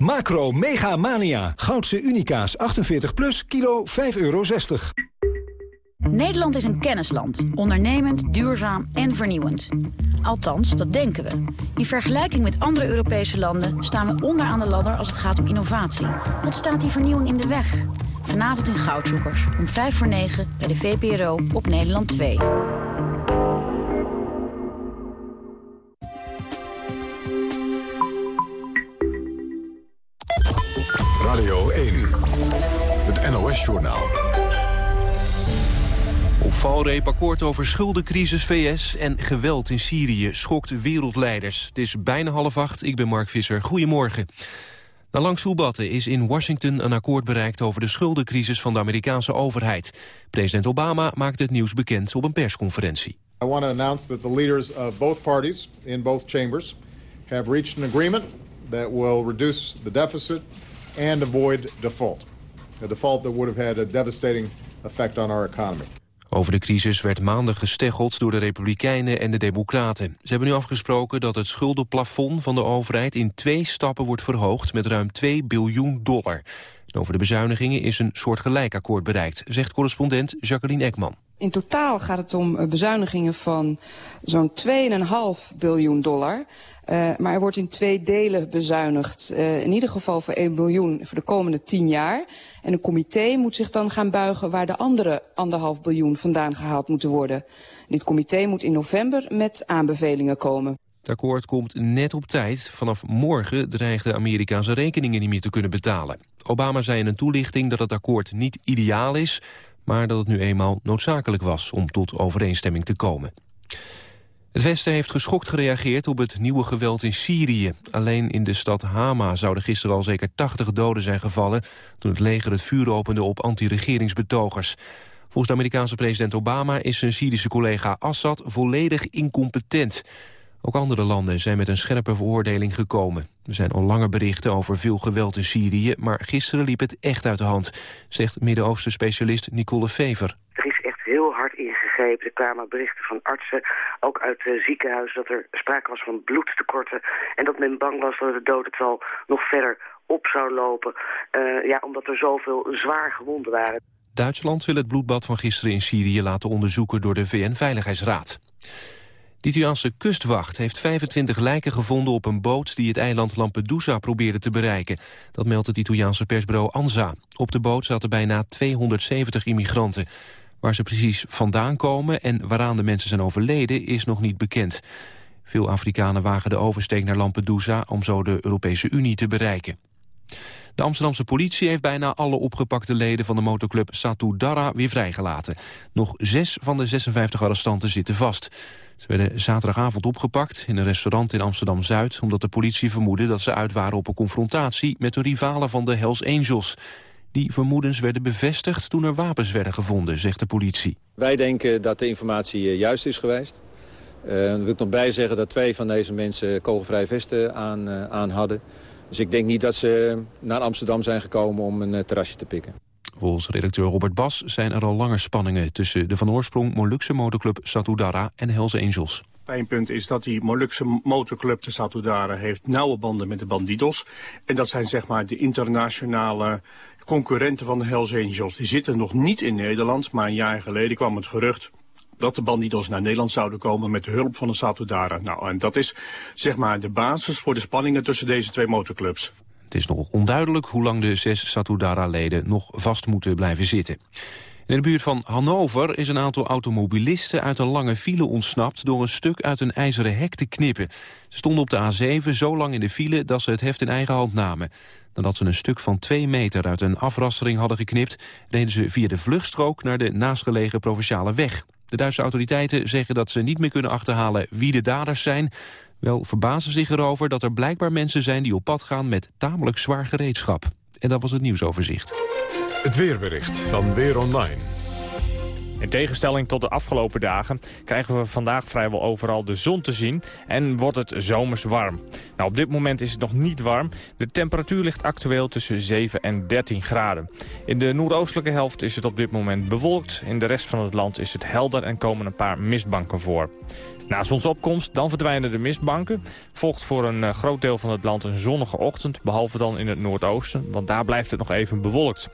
S16: Macro Mega Mania. Goudse Unica's 48 plus, kilo 5,60 euro.
S18: Nederland is een kennisland. Ondernemend, duurzaam en vernieuwend. Althans, dat denken we. In vergelijking met andere Europese landen staan we onderaan de ladder als het gaat om innovatie. Wat staat die vernieuwing in de weg? Vanavond in Goudzoekers, om 5 voor 9 bij de VPRO op Nederland 2.
S1: NOS-journaal.
S2: Op valreep akkoord over schuldencrisis VS en geweld in Syrië schokt wereldleiders. Het is bijna half acht, ik ben Mark Visser. Goedemorgen. Na lang soebatten is in Washington een akkoord bereikt over de schuldencrisis van de Amerikaanse overheid. President Obama maakte het nieuws bekend op een persconferentie.
S4: I want to announce that the leaders of both parties in both chambers have reached an agreement that will reduce the deficit and avoid default. A default that would have had a devastating effect on our economy.
S2: Over de crisis werd maandag gesteggeld door de Republikeinen en de Democraten. Ze hebben nu afgesproken dat het schuldenplafond van de overheid in twee stappen wordt verhoogd met ruim 2 biljoen dollar. Over de bezuinigingen is een soortgelijk akkoord bereikt, zegt correspondent Jacqueline Ekman.
S5: In totaal gaat het om eh, bezuinigingen van zo'n 2,5 biljoen dollar. Uh, maar er wordt in twee delen bezuinigd. Uh, in ieder geval voor 1 biljoen voor de komende 10 jaar. En een comité moet zich dan gaan buigen waar de andere anderhalf biljoen vandaan gehaald moeten worden. Dit comité moet in november met aanbevelingen komen.
S2: Het akkoord komt net op tijd. Vanaf morgen dreigen de Amerikaanse rekeningen niet meer te kunnen betalen. Obama zei in een toelichting dat het akkoord niet ideaal is... maar dat het nu eenmaal noodzakelijk was om tot overeenstemming te komen. Het Westen heeft geschokt gereageerd op het nieuwe geweld in Syrië. Alleen in de stad Hama zouden gisteren al zeker 80 doden zijn gevallen... toen het leger het vuur opende op anti-regeringsbetogers. Volgens de Amerikaanse president Obama is zijn Syrische collega Assad volledig incompetent. Ook andere landen zijn met een scherpe veroordeling gekomen. Er zijn al langer berichten over veel geweld in Syrië... maar gisteren liep het echt uit de hand, zegt Midden-Oosten specialist Nicole Fever.
S6: Er is echt heel hard ingegrepen. Er kwamen berichten van artsen, ook uit het ziekenhuis... dat er sprake was van bloedtekorten... en dat men bang was dat het dodental nog verder op zou lopen... Uh, ja, omdat er zoveel zwaar gewonden waren.
S2: Duitsland wil het bloedbad van gisteren in Syrië laten onderzoeken... door de VN-veiligheidsraad. De Italiaanse kustwacht heeft 25 lijken gevonden op een boot die het eiland Lampedusa probeerde te bereiken. Dat meldt het Italiaanse persbureau ANSA. Op de boot zaten bijna 270 immigranten. Waar ze precies vandaan komen en waaraan de mensen zijn overleden is nog niet bekend. Veel Afrikanen wagen de oversteek naar Lampedusa om zo de Europese Unie te bereiken. De Amsterdamse politie heeft bijna alle opgepakte leden van de motorclub Satu Darra weer vrijgelaten. Nog zes van de 56 arrestanten zitten vast. Ze werden zaterdagavond opgepakt in een restaurant in Amsterdam-Zuid... omdat de politie vermoedde dat ze uit waren op een confrontatie... met de rivalen van de Hells Angels. Die vermoedens werden bevestigd toen er wapens werden gevonden, zegt de politie.
S19: Wij denken dat de informatie juist is geweest. Uh, wil ik nog bij zeggen dat twee van deze mensen kogelvrije vesten aan, uh, aan hadden. Dus ik denk niet dat ze naar Amsterdam zijn gekomen om een uh, terrasje te pikken.
S2: Volgens redacteur Robert Bas zijn er al langer spanningen... tussen de van oorsprong Molukse motorclub Satudara en Hells Angels.
S11: Pijnpunt is dat die Molukse motorclub de Satudara heeft nauwe banden met de Bandidos. En dat zijn zeg maar de internationale concurrenten van de Hells Angels. Die zitten nog niet in Nederland, maar een jaar geleden kwam het gerucht dat de bandidos naar Nederland zouden komen met de hulp van de Satudara. Nou, en dat is zeg maar de basis voor de spanningen tussen deze twee motorclubs.
S2: Het is nog onduidelijk hoe lang de zes Satudara-leden nog vast moeten blijven zitten. In de buurt van Hannover is een aantal automobilisten uit een lange file ontsnapt door een stuk uit een ijzeren hek te knippen. Ze stonden op de A7 zo lang in de file dat ze het heft in eigen hand namen. Nadat ze een stuk van twee meter uit een afrastering hadden geknipt, reden ze via de vluchtstrook naar de naastgelegen provinciale weg. De Duitse autoriteiten zeggen dat ze niet meer kunnen achterhalen wie de daders zijn. Wel verbazen zich erover dat er blijkbaar mensen zijn die op pad gaan met tamelijk zwaar gereedschap. En dat was het nieuwsoverzicht.
S1: Het weerbericht van Weer Online.
S20: In tegenstelling tot de afgelopen dagen krijgen we vandaag vrijwel overal de zon te zien en wordt het zomers warm. Nou, op dit moment is het nog niet warm. De temperatuur ligt actueel tussen 7 en 13 graden. In de noordoostelijke helft is het op dit moment bewolkt. In de rest van het land is het helder en komen een paar mistbanken voor. Na zonsopkomst dan verdwijnen de mistbanken. Volgt voor een uh, groot deel van het land een zonnige ochtend, behalve dan in het noordoosten, want daar blijft het nog even bewolkt.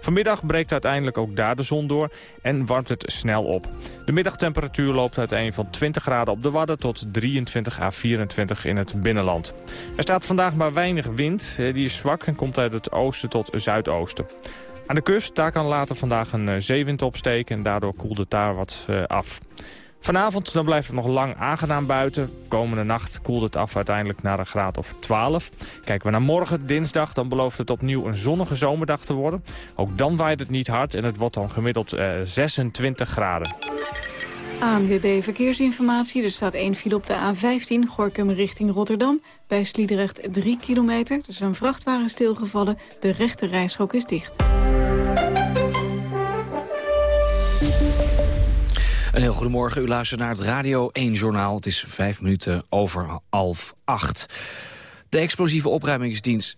S20: Vanmiddag breekt uiteindelijk ook daar de zon door en warmt het snel op. De middagtemperatuur loopt uiteen van 20 graden op de Wadden tot 23 à 24 in het binnenland. Er staat vandaag maar weinig wind, die is zwak en komt uit het oosten tot zuidoosten. Aan de kust, daar kan later vandaag een uh, zeewind opsteken... en daardoor koelt het daar wat af. Vanavond dan blijft het nog lang aangenaam buiten. Komende nacht koelt het af uiteindelijk naar een graad of 12. Kijken we naar morgen, dinsdag, dan belooft het opnieuw een zonnige zomerdag te worden. Ook dan waait het niet hard en het wordt dan gemiddeld uh, 26 graden.
S21: ANWB Verkeersinformatie. Er staat één file op de A15, Gorkum richting Rotterdam. Bij Sliedrecht 3 kilometer. Er is een vrachtwagen stilgevallen. De rechte rijstrook is dicht.
S3: Een heel goedemorgen. U luistert naar het Radio 1 Journaal. Het is vijf minuten over half acht. De explosieve opruimingsdienst...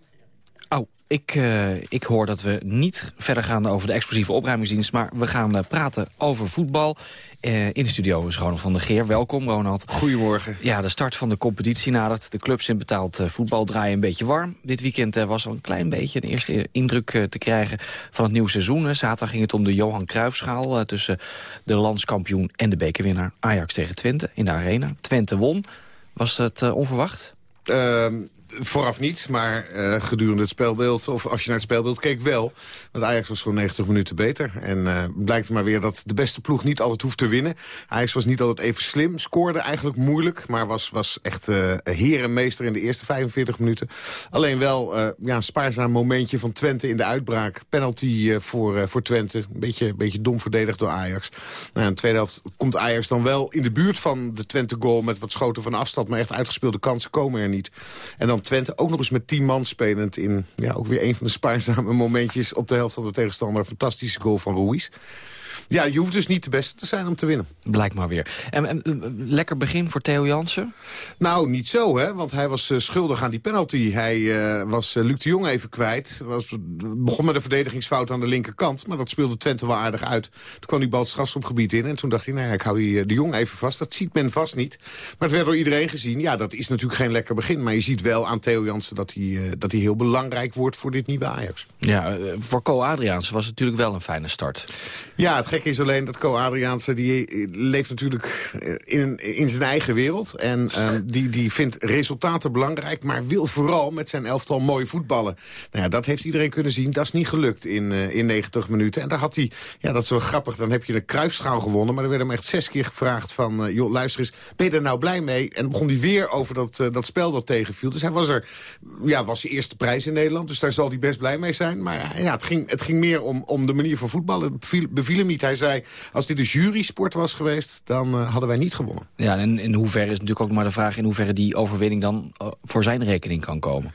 S3: Ik, uh, ik hoor dat we niet verder gaan over de explosieve opruimingsdienst... maar we gaan uh, praten over voetbal. Uh, in de studio is Ronald van der Geer. Welkom, Ronald.
S22: Goedemorgen.
S3: Ja, de start van de competitie nadert. De clubs in betaald voetbal draaien een beetje warm. Dit weekend was al een klein beetje een eerste indruk te krijgen van het nieuwe seizoen. Zaterdag ging het om de Johan Cruijffschaal tussen de landskampioen en de bekerwinnaar Ajax tegen Twente in de arena. Twente won. Was het onverwacht?
S22: Ehm, vooraf niet, maar uh, gedurende het spelbeeld... of als je naar het spelbeeld keek wel. Want Ajax was gewoon 90 minuten beter. En uh, blijkt maar weer dat de beste ploeg niet altijd hoeft te winnen. Ajax was niet altijd even slim, scoorde eigenlijk moeilijk... maar was, was echt uh, heer en meester in de eerste 45 minuten. Alleen wel ja, een spaarzaam momentje van Twente in de uitbraak. Penalty voor, voor Twente. Een beetje, beetje dom verdedigd door Ajax. Nou, in de tweede helft komt Ajax dan wel in de buurt van de Twente-goal... met wat schoten van afstand, maar echt uitgespeelde kansen komen er niet. En dan Twente ook nog eens met 10 man spelend... in ja, ook weer een van de spaarzame momentjes op de helft van de tegenstander. Fantastische goal van Ruiz. Ja, je hoeft dus niet de beste te zijn om te winnen.
S3: Blijkt maar weer. En, en lekker begin voor Theo Jansen?
S22: Nou, niet zo, hè. Want hij was uh, schuldig aan die penalty. Hij uh, was uh, Luc de Jong even kwijt. Was, begon met een verdedigingsfout aan de linkerkant. Maar dat speelde Twente wel aardig uit. Toen kwam die bal het strafschopgebied in. En toen dacht hij, nou ja, ik hou die, de Jong even vast. Dat ziet men vast niet. Maar het werd door iedereen gezien. Ja, dat is natuurlijk geen lekker begin. Maar je ziet wel aan Theo Jansen dat hij, dat hij heel belangrijk wordt voor dit nieuwe Ajax.
S3: Ja, voor Co Adriaanse was het natuurlijk wel een fijne start.
S22: Ja, gekke is alleen dat Co Adriaanse... die leeft natuurlijk in, in zijn eigen wereld. En um, die, die vindt resultaten belangrijk... maar wil vooral met zijn elftal mooi voetballen. Nou ja, dat heeft iedereen kunnen zien. Dat is niet gelukt in, uh, in 90 minuten. En daar had hij... Ja, dat is wel grappig. Dan heb je een kruisschaal gewonnen. Maar er werd hem echt zes keer gevraagd van... Joh, luister eens, ben je er nou blij mee? En begon hij weer over dat, dat spel dat tegenviel. Dus hij was er... Ja, was de eerste prijs in Nederland. Dus daar zal hij best blij mee zijn. Maar ja, het ging, het ging meer om, om de manier van voetballen. Het beviel hem niet. Hij zei, als dit een jury-sport was geweest, dan uh, hadden wij niet gewonnen.
S3: Ja, en in hoeverre is natuurlijk ook maar de vraag... in hoeverre die overwinning dan uh, voor zijn rekening kan komen.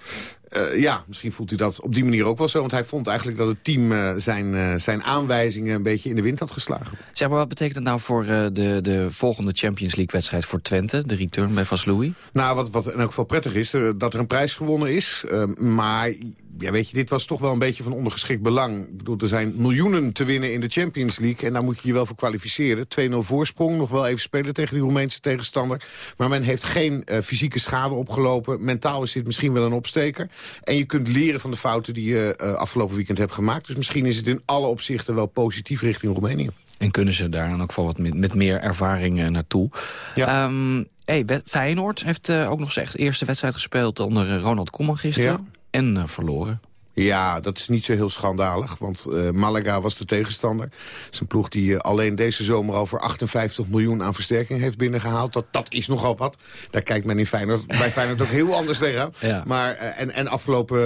S22: Uh, ja, misschien voelt hij dat op die manier ook wel zo. Want hij vond eigenlijk dat het team uh, zijn, uh, zijn aanwijzingen een beetje in de wind had geslagen.
S3: Zeg maar, wat betekent dat nou voor de, de volgende Champions League wedstrijd voor Twente? De return bij Vaslui?
S22: Nou, wat, wat in elk geval prettig is, dat er een prijs gewonnen is. maar ja, weet je, dit was toch wel een beetje van ondergeschikt belang. Ik bedoel, er zijn miljoenen te winnen in de Champions League... en daar moet je je wel voor kwalificeren. 2-0 voorsprong, nog wel even spelen tegen die Roemeense tegenstander. Maar men heeft geen uh, fysieke schade opgelopen. Mentaal is dit misschien wel een opsteker. En je kunt leren van de fouten die je uh, afgelopen weekend hebt gemaakt. Dus misschien is het in alle opzichten wel positief richting Roemenië.
S3: En kunnen ze daar dan ook wel wat met, met meer ervaring uh, naartoe. Ja. Um, hey, Feyenoord heeft ook nog zijn eerste wedstrijd gespeeld onder Ronald Koeman gisteren. Ja en uh, verloren.
S22: Ja, dat is niet zo heel schandalig, want uh, Malaga was de tegenstander. Het is een ploeg die uh, alleen deze zomer al voor 58 miljoen aan versterking heeft binnengehaald. Dat, dat is nogal wat. Daar kijkt men in Feyenoord, bij Feyenoord ook heel anders tegenaan. Ja. Maar, uh, en, en afgelopen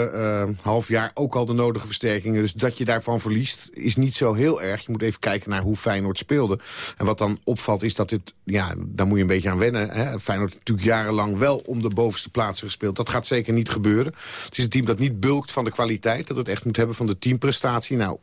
S22: half jaar ook al de nodige versterkingen. Dus dat je daarvan verliest is niet zo heel erg. Je moet even kijken naar hoe Feyenoord speelde. En wat dan opvalt is dat dit, ja, daar moet je een beetje aan wennen. Hè? Feyenoord heeft natuurlijk jarenlang wel om de bovenste plaatsen gespeeld. Dat gaat zeker niet gebeuren. Het is een team dat niet bulkt van de kwaliteit dat het echt moet hebben van de teamprestatie. Nou,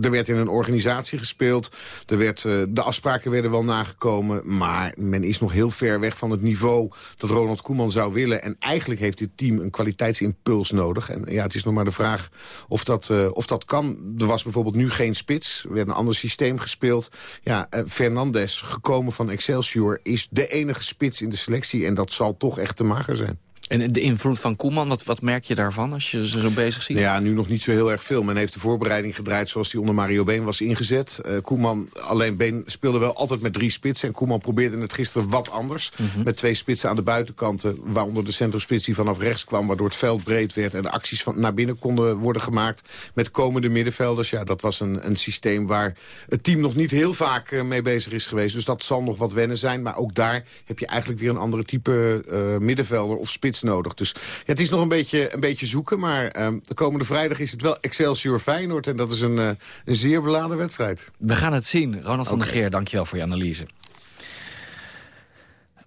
S22: er werd in een organisatie gespeeld. Er werd, uh, de afspraken werden wel nagekomen. Maar men is nog heel ver weg van het niveau dat Ronald Koeman zou willen. En eigenlijk heeft dit team een kwaliteitsimpuls nodig. En ja, het is nog maar de vraag of dat, uh, of dat kan. Er was bijvoorbeeld nu geen spits. Er werd een ander systeem gespeeld. Ja, uh, Fernandes, gekomen van Excelsior, is de enige spits in de selectie. En dat zal toch echt te mager zijn.
S3: En de invloed van Koeman, wat, wat merk je daarvan als je ze zo bezig ziet?
S22: Ja, nu nog niet zo heel erg veel. Men heeft de voorbereiding gedraaid zoals die onder Mario Been was ingezet. Uh, Koeman, alleen Been speelde wel altijd met drie spitsen. En Koeman probeerde het gisteren wat anders.
S3: Mhm.
S22: Met twee spitsen aan de buitenkanten. Waaronder de centrumspits die vanaf rechts kwam. Waardoor het veld breed werd. En de acties van, naar binnen konden worden gemaakt. Met komende middenvelders. Ja, dat was een, een systeem waar het team nog niet heel vaak uh, mee bezig is geweest. Dus dat zal nog wat wennen zijn. Maar ook daar heb je eigenlijk weer een andere type uh, middenvelder of spits nodig. Dus ja, het is nog een beetje, een beetje zoeken. Maar um, de komende vrijdag is het wel Excelsior Feyenoord. En dat is een, uh, een zeer beladen wedstrijd.
S3: We gaan het zien. Ronald van der Geer, dankjewel voor je analyse.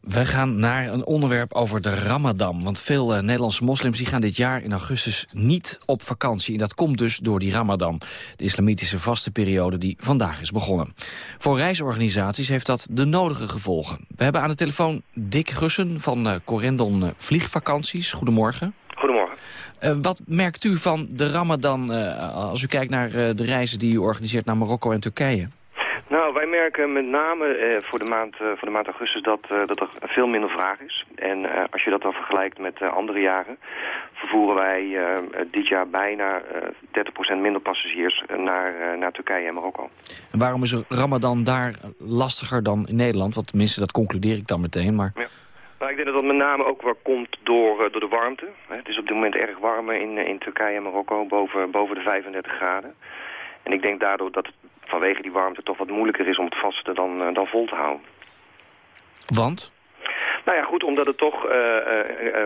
S3: We gaan naar een onderwerp over de Ramadan. Want veel uh, Nederlandse moslims die gaan dit jaar in augustus niet op vakantie. En dat komt dus door die Ramadan. De islamitische vaste periode die vandaag is begonnen. Voor reisorganisaties heeft dat de nodige gevolgen. We hebben aan de telefoon Dick Gussen van uh, Corendon uh, Vliegvakanties. Goedemorgen.
S23: Goedemorgen.
S3: Wat merkt u van de Ramadan als u kijkt naar de reizen die u organiseert naar Marokko en Turkije?
S23: Nou, wij merken met name uh, voor, de maand, uh, voor de maand augustus dat, uh, dat er veel minder vraag is. En als je dat dan vergelijkt met andere jaren, vervoeren wij dit jaar bijna 30% minder passagiers naar, naar Turkije en Marokko.
S3: En waarom is Ramadan daar lastiger dan in Nederland? Want tenminste, dat concludeer ik dan meteen. Maar...
S23: Ja. Nou, ik denk dat dat met name ook wel komt door, door de warmte. Het is op dit moment erg warm in, in Turkije en Marokko, boven, boven de 35 graden. En ik denk daardoor dat het vanwege die warmte toch wat moeilijker is om het vasten dan, uh, dan vol te houden.
S3: Want?
S23: Nou ja, goed, omdat het toch... Uh, uh,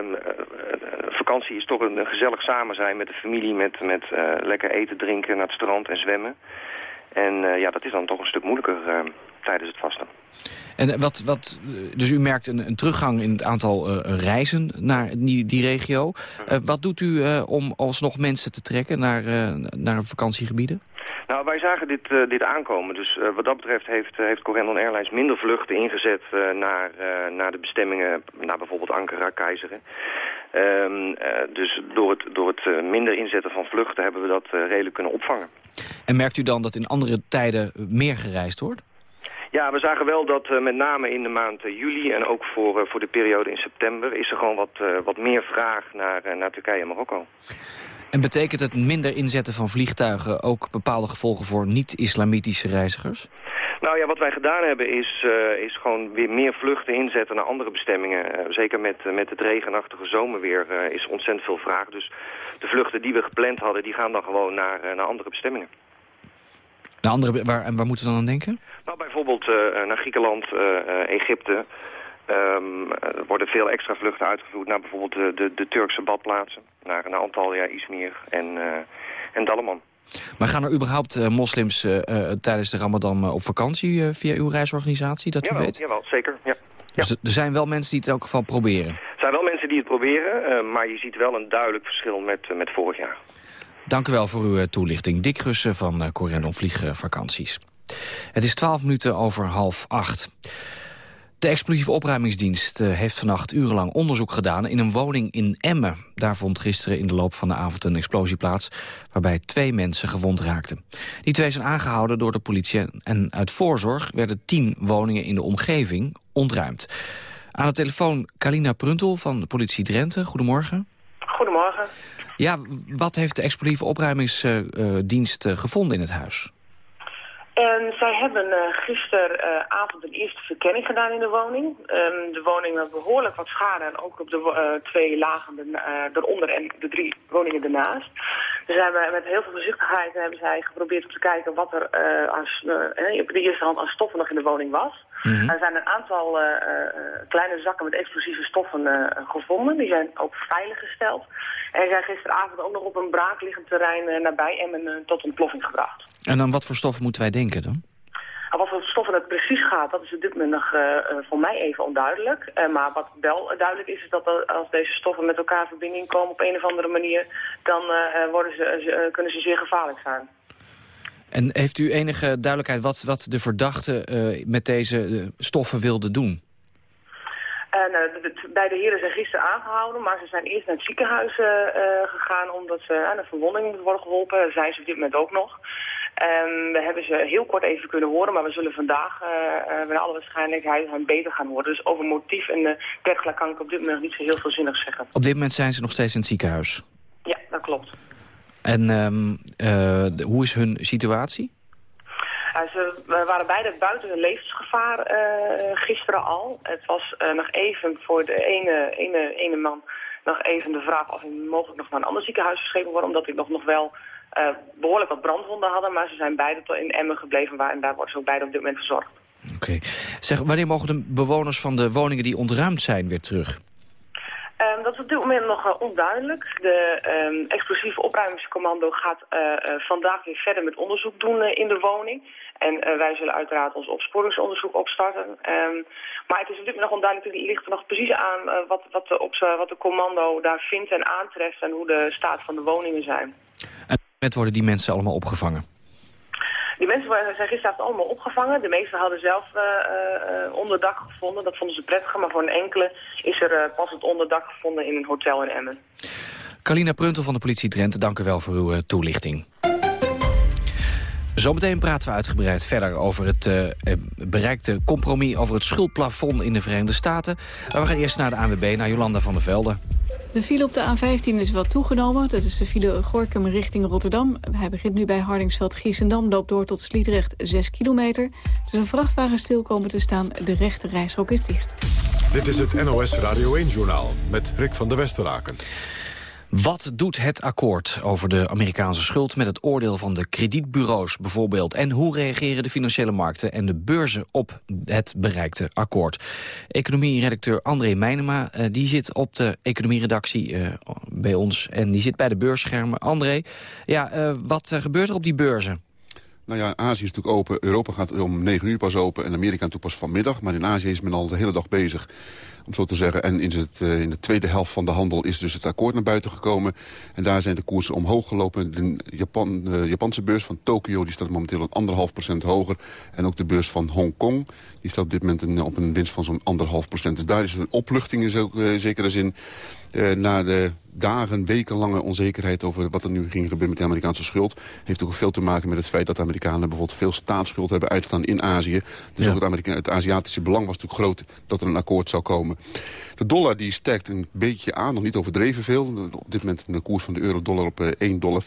S23: vakantie is toch een, gezellig samen zijn met de familie... met, met lekker eten, drinken, naar het strand en zwemmen. En ja, dat is dan toch een stuk moeilijker tijdens het vasten.
S3: En wat, wat, dus u merkt een, een teruggang in het aantal reizen naar die, die regio. Wat doet u om alsnog mensen te trekken naar, naar vakantiegebieden?
S23: Nou, wij zagen dit, dit aankomen. Dus wat dat betreft heeft, heeft Corendon Airlines minder vluchten ingezet naar, naar de bestemmingen, naar bijvoorbeeld Ankara, Keizeren. Um, dus door het, door het minder inzetten van vluchten hebben we dat redelijk kunnen opvangen.
S3: En merkt u dan dat in andere tijden meer gereisd wordt?
S23: Ja, we zagen wel dat uh, met name in de maand uh, juli en ook voor, uh, voor de periode in september... is er gewoon wat, wat meer vraag naar, naar Turkije en Marokko.
S3: En betekent het minder inzetten van vliegtuigen ook bepaalde gevolgen voor niet-islamitische reizigers?
S23: Nou ja, wat wij gedaan hebben is, is gewoon weer meer vluchten inzetten naar andere bestemmingen. zeker met, met het regenachtige zomerweer is ontzettend veel vraag. Dus de vluchten die we gepland hadden, die gaan dan gewoon naar, naar andere bestemmingen.
S3: Naar andere, waar, en waar moeten we dan aan denken?
S23: Nou, bijvoorbeeld naar Griekenland, Egypte. Um, er worden veel extra vluchten uitgevoerd naar bijvoorbeeld de, de, de Turkse badplaatsen. Naar, naar Antalya, Izmir en, en Dalaman.
S3: Maar gaan er überhaupt moslims tijdens de Ramadan op vakantie via uw reisorganisatie, dat
S23: jawel,
S3: u weet?
S23: Jawel, zeker. Ja.
S3: Dus ja. er zijn wel mensen die het in elk geval proberen?
S23: Er zijn wel mensen die het proberen, maar je ziet wel een duidelijk verschil met, met vorig jaar.
S3: Dank u wel voor uw toelichting. Dick Russen van uh, Corendon Vliegvakanties. Het is twaalf minuten over half acht. De explosieve opruimingsdienst uh, heeft vannacht urenlang onderzoek gedaan in een woning in Emmen. Daar vond gisteren in de loop van de avond een explosie plaats waarbij twee mensen gewond raakten. Die twee zijn aangehouden door de politie en uit voorzorg werden tien woningen in de omgeving ontruimd. Aan de telefoon Kalina Pruntel van de politie Drenthe. Goedemorgen.
S24: Goedemorgen.
S3: Ja, wat heeft de explosieve opruimingsdienst uh, uh, gevonden in het huis?
S24: En zij hebben uh, gisteravond een eerste verkenning gedaan in de woning. Um, de woning had behoorlijk wat schade en ook op de uh, twee lagen de, eronder en de drie woningen ernaast. Dus hebben met heel veel voorzichtigheid hebben zij geprobeerd om te kijken wat er aan, op de eerste hand aan stoffen nog in de woning was. Mm -hmm. Er zijn een aantal kleine zakken met explosieve stoffen gevonden. Die zijn ook veiliggesteld. En zijn gisteravond ook nog op een braakliggend terrein nabij Emmen tot ontploffing gebracht.
S3: En dan wat voor stoffen moeten wij denken dan?
S24: En wat voor stoffen het precies gaat, dat is op dit moment nog uh, voor mij even onduidelijk. Uh, maar wat wel duidelijk is, is dat als deze stoffen met elkaar in verbinding komen op een of andere manier, dan worden ze, kunnen ze zeer gevaarlijk zijn.
S3: En heeft u enige duidelijkheid wat, wat de verdachte met deze stoffen wilde doen?
S24: En, uh, de, beide heren zijn gisteren aangehouden, maar ze zijn eerst naar het ziekenhuis gegaan omdat ze aan een verwonding moeten worden geholpen. Zijn ze op dit moment ook nog. Ehm, we hebben ze heel kort even kunnen horen, maar we zullen vandaag uh, met alle waarschijnlijkheid hen beter gaan horen. Dus over motief en uh, dergelijke kan ik op dit moment niet zo heel veel zinnig zeggen.
S3: Op dit moment zijn ze nog steeds in het ziekenhuis?
S24: Ja, dat klopt.
S3: En um, uh, hoe is hun situatie?
S24: Uh, ze waren beide buiten hun levensgevaar uh, gisteren al. Het was uh, nog even voor de ene, ene, ene man nog even de vraag of hij mogelijk nog naar een ander ziekenhuis verschepen wordt. Omdat hij nog, nog wel behoorlijk wat brandwonden hadden. Maar ze zijn beide in Emmen gebleven waar, en daar worden ze ook beide op dit moment verzorgd.
S3: Oké. Okay. Zeg, wanneer mogen de bewoners van de woningen die ontruimd zijn weer terug?
S24: Um, dat is op dit moment nog uh, onduidelijk. De um, explosieve opruimingscommando gaat uh, uh, vandaag weer verder met onderzoek doen in de woning. En wij zullen uiteraard ons opsporingsonderzoek opstarten. Um, maar het is op dit moment nog onduidelijk. Het ligt er nog precies aan wat, wat, de, op, wat de commando daar vindt en aantreft... en hoe de staat van de woningen zijn.
S3: En met worden die mensen allemaal opgevangen?
S24: Die mensen zijn gisteravond allemaal opgevangen. De meesten hadden zelf uh, uh, onderdak gevonden. Dat vonden ze prettiger. Maar voor een enkele is er uh, pas het onderdak gevonden in een hotel in Emmen.
S3: Carlina Pruntel van de politie Drenthe, dank u wel voor uw toelichting. Zometeen praten we uitgebreid verder over het uh, bereikte compromis... over het schuldplafond in de Verenigde Staten. Maar we gaan eerst naar de ANWB, naar Jolanda van der Velde.
S21: De file op de A15 is wat toegenomen. Dat is de file Gorkum richting Rotterdam. Hij begint nu bij Hardingsveld-Giessendam, loopt door tot Sliedrecht 6 kilometer. Er is een vrachtwagen stil komen te staan. De rechte reishok is dicht.
S1: Dit is het NOS Radio 1-journaal met Rick van der Westeraken.
S3: Wat doet het akkoord over de Amerikaanse schuld met het oordeel van de kredietbureaus bijvoorbeeld? En hoe reageren de financiële markten en de beurzen op het bereikte akkoord? Economie-redacteur André Meijnema uh, die zit op de economieredactie uh, bij ons en die zit bij de beursschermen. André, ja, uh, wat gebeurt er op die beurzen?
S25: Nou ja, Azië is natuurlijk open. Europa gaat om 9 uur pas open en Amerika natuurlijk pas vanmiddag. Maar in Azië is men al de hele dag bezig om zo te zeggen. En in, het, uh, in de tweede helft van de handel is dus het akkoord naar buiten gekomen. En daar zijn de koersen omhoog gelopen. De Japan, uh, Japanse beurs van Tokio die staat momenteel een anderhalf procent hoger. En ook de beurs van Hongkong die staat op dit moment een, op een winst van zo'n anderhalf procent. Dus daar is een opluchting in zo, uh, zekere zin. Uh, na de dagen, wekenlange onzekerheid over wat er nu ging gebeuren met de Amerikaanse schuld... heeft ook veel te maken met het feit dat de Amerikanen bijvoorbeeld veel staatsschuld hebben uitstaan in Azië. Dus ja. ook het, Amerika het Aziatische belang was natuurlijk groot dat er een akkoord zou komen. De dollar die sterkt een beetje aan, nog niet overdreven veel. Op dit moment de koers van de euro-dollar op 1,44 dollar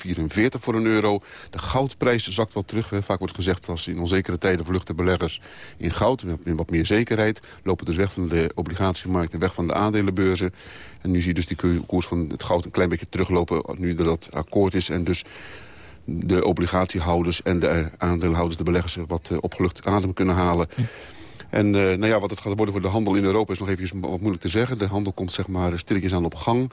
S25: voor een euro. De goudprijs zakt wel terug. Vaak wordt gezegd als in onzekere tijden vluchten beleggers in goud. In wat meer zekerheid. Lopen dus weg van de obligatiemarkt en weg van de aandelenbeurzen. En nu zie je dus die koers van het goud een klein beetje teruglopen nu dat akkoord is. En dus de obligatiehouders en de aandeelhouders, de beleggers... wat opgelucht adem kunnen halen. En uh, nou ja, wat het gaat worden voor de handel in Europa is nog even wat moeilijk te zeggen. De handel komt zeg maar stilletjes aan op gang.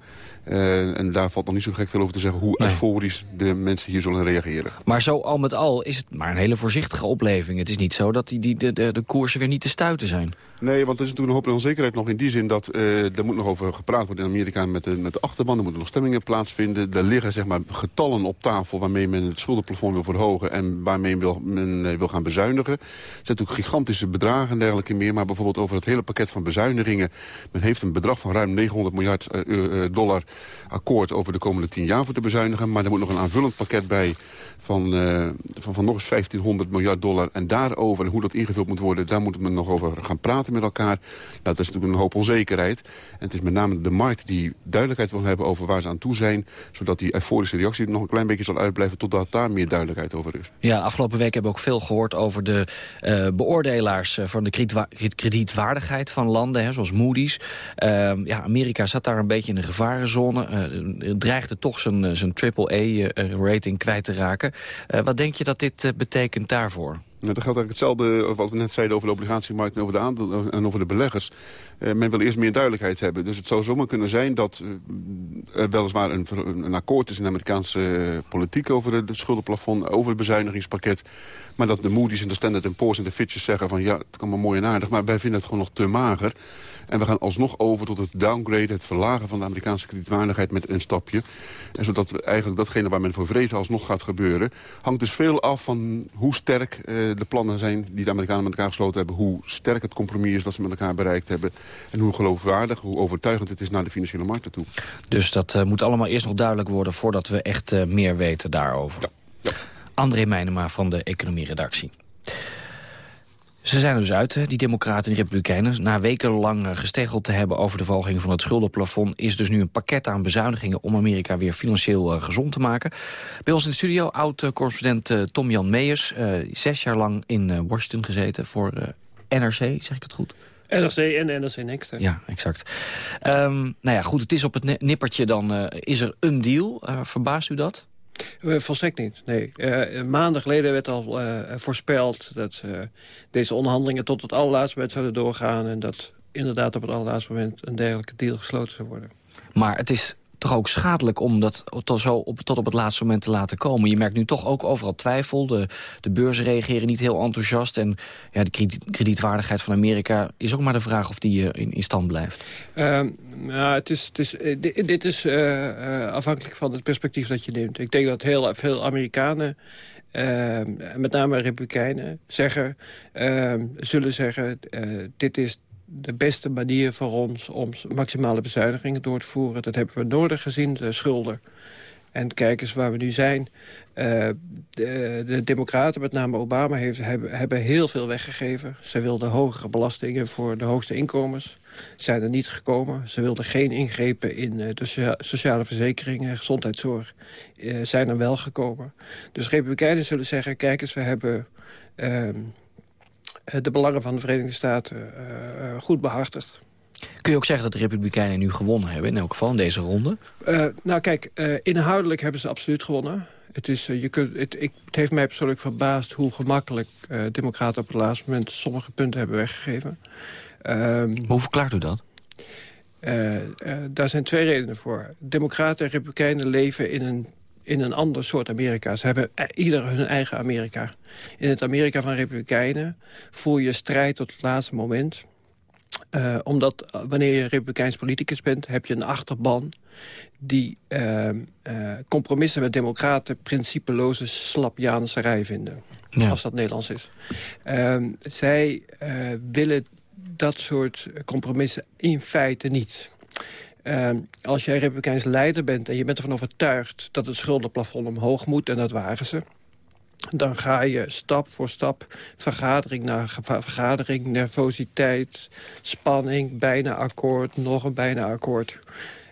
S25: Uh, en daar valt nog niet zo gek veel over te zeggen hoe nee. euforisch de mensen hier zullen reageren.
S3: Maar zo al met al is het maar een hele voorzichtige opleving. Het is niet zo dat die, die, de, de, de koersen weer niet te stuiten zijn.
S25: Nee, want er is natuurlijk een hoop onzekerheid nog in die zin dat uh, er moet nog over gepraat worden in Amerika met de, met de achterban. Er moeten nog stemmingen plaatsvinden. Er liggen zeg maar getallen op tafel waarmee men het schuldenplafond wil verhogen en waarmee wil, men uh, wil gaan bezuinigen. Het zijn natuurlijk gigantische bedragen en dergelijke meer, maar bijvoorbeeld over het hele pakket van bezuinigingen. Men heeft een bedrag van ruim 900 miljard uh, dollar akkoord over de komende 10 jaar voor te bezuinigen. Maar er moet nog een aanvullend pakket bij van, van, van nog eens 1500 miljard dollar. En daarover, en hoe dat ingevuld moet worden, daar moet men nog over gaan praten met elkaar. Nou, dat is natuurlijk een hoop onzekerheid. En het is met name de markt die duidelijkheid wil hebben over waar ze aan toe zijn. Zodat die euforische reactie nog een klein beetje zal uitblijven totdat daar meer duidelijkheid over is.
S3: Ja, afgelopen week hebben we ook veel gehoord over de uh, beoordelaars van de kredietwaardigheid van landen, hè, zoals Moody's. Uh, ja, Amerika zat daar een beetje in de gevarenzone. Uh, dreigde toch zijn, zijn triple-A-rating kwijt te raken. Wat denk je dat dit betekent daarvoor?
S25: Nou, dat geldt eigenlijk hetzelfde wat we net zeiden over de obligatiemarkt en over de, aandeel, en over de beleggers. Uh, men wil eerst meer duidelijkheid hebben. Dus het zou zomaar kunnen zijn dat uh, er weliswaar een, akkoord is in de Amerikaanse politiek over het schuldenplafond, over het bezuinigingspakket. Maar dat de Moody's en de Standard Poor's en de Fitches zeggen van ja, het kan maar mooi en aardig, maar wij vinden het gewoon nog te mager. En we gaan alsnog over tot het downgrade, het verlagen van de Amerikaanse kredietwaardigheid met een stapje. En zodat we eigenlijk datgene waar men voor vrezen alsnog gaat gebeuren... hangt dus veel af van hoe sterk uh, de plannen zijn die de Amerikanen met elkaar gesloten hebben. Hoe sterk het compromis is dat ze met elkaar bereikt hebben. En hoe geloofwaardig, hoe overtuigend het is naar de financiële markten toe.
S3: Dus dat uh, moet allemaal eerst nog duidelijk worden voordat we echt uh, meer weten daarover.
S25: Ja. ja.
S3: André Meijnema van de economieredactie. Ze zijn er dus uit, die democraten en die republikeinen. Na wekenlang eh, gestegeld te hebben over de verhoging van het schuldenplafond... is dus nu een pakket aan bezuinigingen om Amerika weer financieel uh, gezond te maken. Bij ons in de studio oud-correspondent uh, Tom-Jan Meijers. zes jaar lang in Washington gezeten voor NRC, zeg ik het goed?
S26: NRC en NRC Next. Hè?
S3: Ja, exact. Um, nou ja, goed, het is op het nippertje dan. is er een deal? verbaast u dat?
S26: Uh, volstrekt niet, nee. Uh, maanden geleden werd al voorspeld dat deze onderhandelingen tot het allerlaatste moment zouden doorgaan... en dat inderdaad op het allerlaatste moment een dergelijke deal gesloten zou worden.
S3: Maar het is toch ook schadelijk om dat tot, zo op, tot op het laatste moment te laten komen. Je merkt nu toch ook overal twijfel. De, de beurzen reageren niet heel enthousiast. En ja, de krediet, kredietwaardigheid van Amerika is ook maar de vraag of die uh, in, in, stand blijft.
S26: Uh, nou, het is, het is, dit, dit is uh, afhankelijk van het perspectief dat je neemt. Ik denk dat heel veel Amerikanen... met name republikeinen zeggen, zullen zeggen... dit is de beste manier voor ons om maximale bezuinigingen door te voeren. Dat hebben we nodig gezien, de schulden. En kijk eens waar we nu zijn. Uh, de, de, democraten, met name Obama, heeft, hebben, hebben heel veel weggegeven. Ze wilden hogere belastingen voor de hoogste inkomens. Zijn er niet gekomen. Ze wilden geen ingrepen in uh, de sociale verzekeringen en gezondheidszorg. Uh, zijn er wel gekomen. Dus republikeinen zullen zeggen, kijk eens, we hebben ehm, eh, de belangen van de Verenigde Staten eh, eh, goed behartigd.
S3: Kun je ook zeggen dat de Republikeinen nu gewonnen hebben, in elk geval in deze ronde?
S26: Uh, nou kijk, uh, inhoudelijk hebben ze absoluut gewonnen. Het, is, uh, je kunt, het, ik, het heeft mij persoonlijk verbaasd hoe gemakkelijk democraten op het laatste moment sommige punten hebben weggegeven.
S3: Um, hoe verklaart u dat?
S26: daar zijn twee redenen voor. Democraten en republikeinen leven in een in een ander soort Amerika. Ze hebben e- ieder hun eigen Amerika. In het Amerika van republikeinen voer je strijd tot het laatste moment. Uh, omdat uh, wanneer je republikeins politicus bent... heb je een achterban die uh, compromissen met democraten... principeloze slapjanerserij vinden. Ja. Als dat Nederlands is. Ehm, zij willen dat soort compromissen in feite niet. Uh, als jij republikeins leider bent en je bent ervan overtuigd... dat het schuldenplafond omhoog moet, en dat waren ze... dan ga je stap voor stap, vergadering na vergadering... nervositeit, spanning, bijna akkoord, nog een bijna akkoord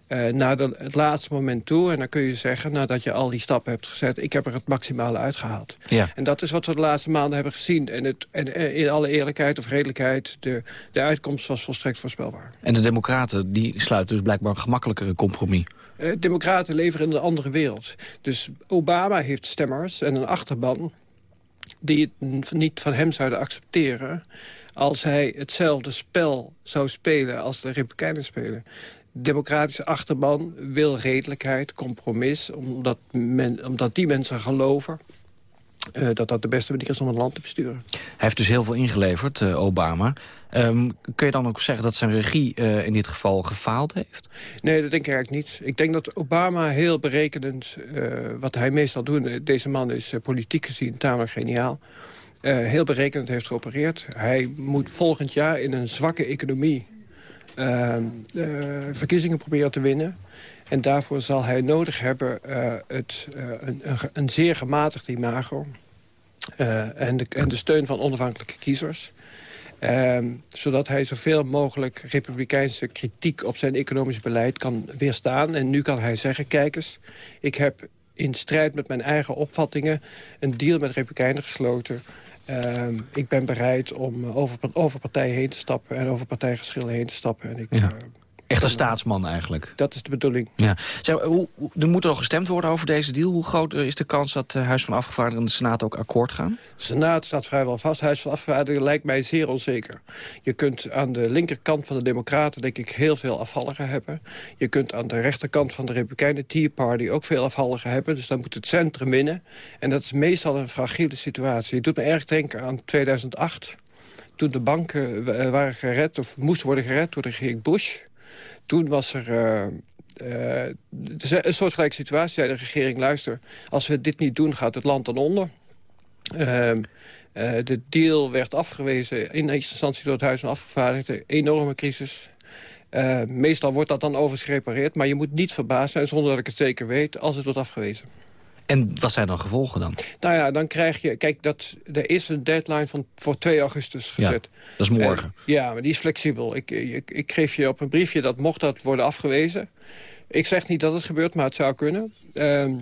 S26: uh, naar de, het laatste moment toe. En dan kun je zeggen, nadat je al die stappen hebt gezet... ik heb er het maximale uitgehaald. Ja. En dat is wat we de laatste maanden hebben gezien. En, het, en eh, in alle eerlijkheid of redelijkheid... De, de uitkomst was volstrekt voorspelbaar.
S3: En de democraten die sluiten dus blijkbaar een gemakkelijkere compromis.
S26: Uh, democraten leven in een andere wereld. Dus Obama heeft stemmers en een achterban... die het niet van hem zouden accepteren als hij hetzelfde spel zou spelen als de Republikeinen spelen democratische achterban wil redelijkheid, compromis... omdat, men, omdat die mensen geloven uh, dat dat de beste manier is om het land te besturen.
S3: Hij heeft dus heel veel ingeleverd, uh, Obama. Um, kun je dan ook zeggen dat zijn regie uh, in dit geval gefaald heeft?
S26: Nee, dat denk ik eigenlijk niet. Ik denk dat Obama heel berekenend, wat hij meestal doet... deze man is politiek gezien tamelijk geniaal... heel berekenend heeft geopereerd. Hij moet volgend jaar in een zwakke economie Ehm, verkiezingen proberen te winnen. En daarvoor zal hij nodig hebben uh, het, uh, een, een, zeer gematigd imago... En, de, en de steun van onafhankelijke kiezers... Ehm, zodat hij zoveel mogelijk republikeinse kritiek op zijn economisch beleid kan weerstaan. En nu kan hij zeggen, kijk eens, ik heb in strijd met mijn eigen opvattingen... een deal met republikeinen gesloten Uh, ik ben bereid om over, over partijen heen te stappen en over partijgeschillen heen te stappen. En ik,
S3: ja. Echt een staatsman eigenlijk.
S26: Dat is de bedoeling.
S3: Ja. Zeg, hoe, er moet al gestemd worden over deze deal. Hoe groot is de kans dat het Huis van Afgevaardigden en de Senaat ook akkoord gaan?
S26: De Senaat staat vrijwel vast. Huis van Afgevaardigden lijkt mij zeer onzeker. Je kunt aan de linkerkant van de Democraten denk ik heel veel afvalligen hebben. Je kunt aan de rechterkant van de Republikeinen Tea Party ook veel afvalligen hebben. Dus dan moet het centrum winnen. En dat is meestal een fragiele situatie. Het doet me erg denken aan 2008 toen de banken waren gered, of moesten worden gered door de regering Bush toen was er... Uh, een soortgelijke situatie, zei de regering... luister, als we dit niet doen, gaat het land dan onder. Ehm, de deal werd afgewezen in eerste instantie door het Huis van Afgevaardigden. Enorme crisis. meestal wordt dat dan overigens gerepareerd. Maar je moet niet verbaasd zijn, zonder dat ik het zeker weet, als het wordt afgewezen.
S3: En wat zijn dan gevolgen dan?
S26: Nou ja, dan krijg je... Kijk, dat, er is een deadline van, voor 2 augustus gezet.
S3: Ja, dat is morgen.
S26: ja, maar die is flexibel. Ik, ik, ik geef je op een briefje dat mocht dat worden afgewezen... Ik zeg niet dat het gebeurt, maar het zou kunnen. Ehm,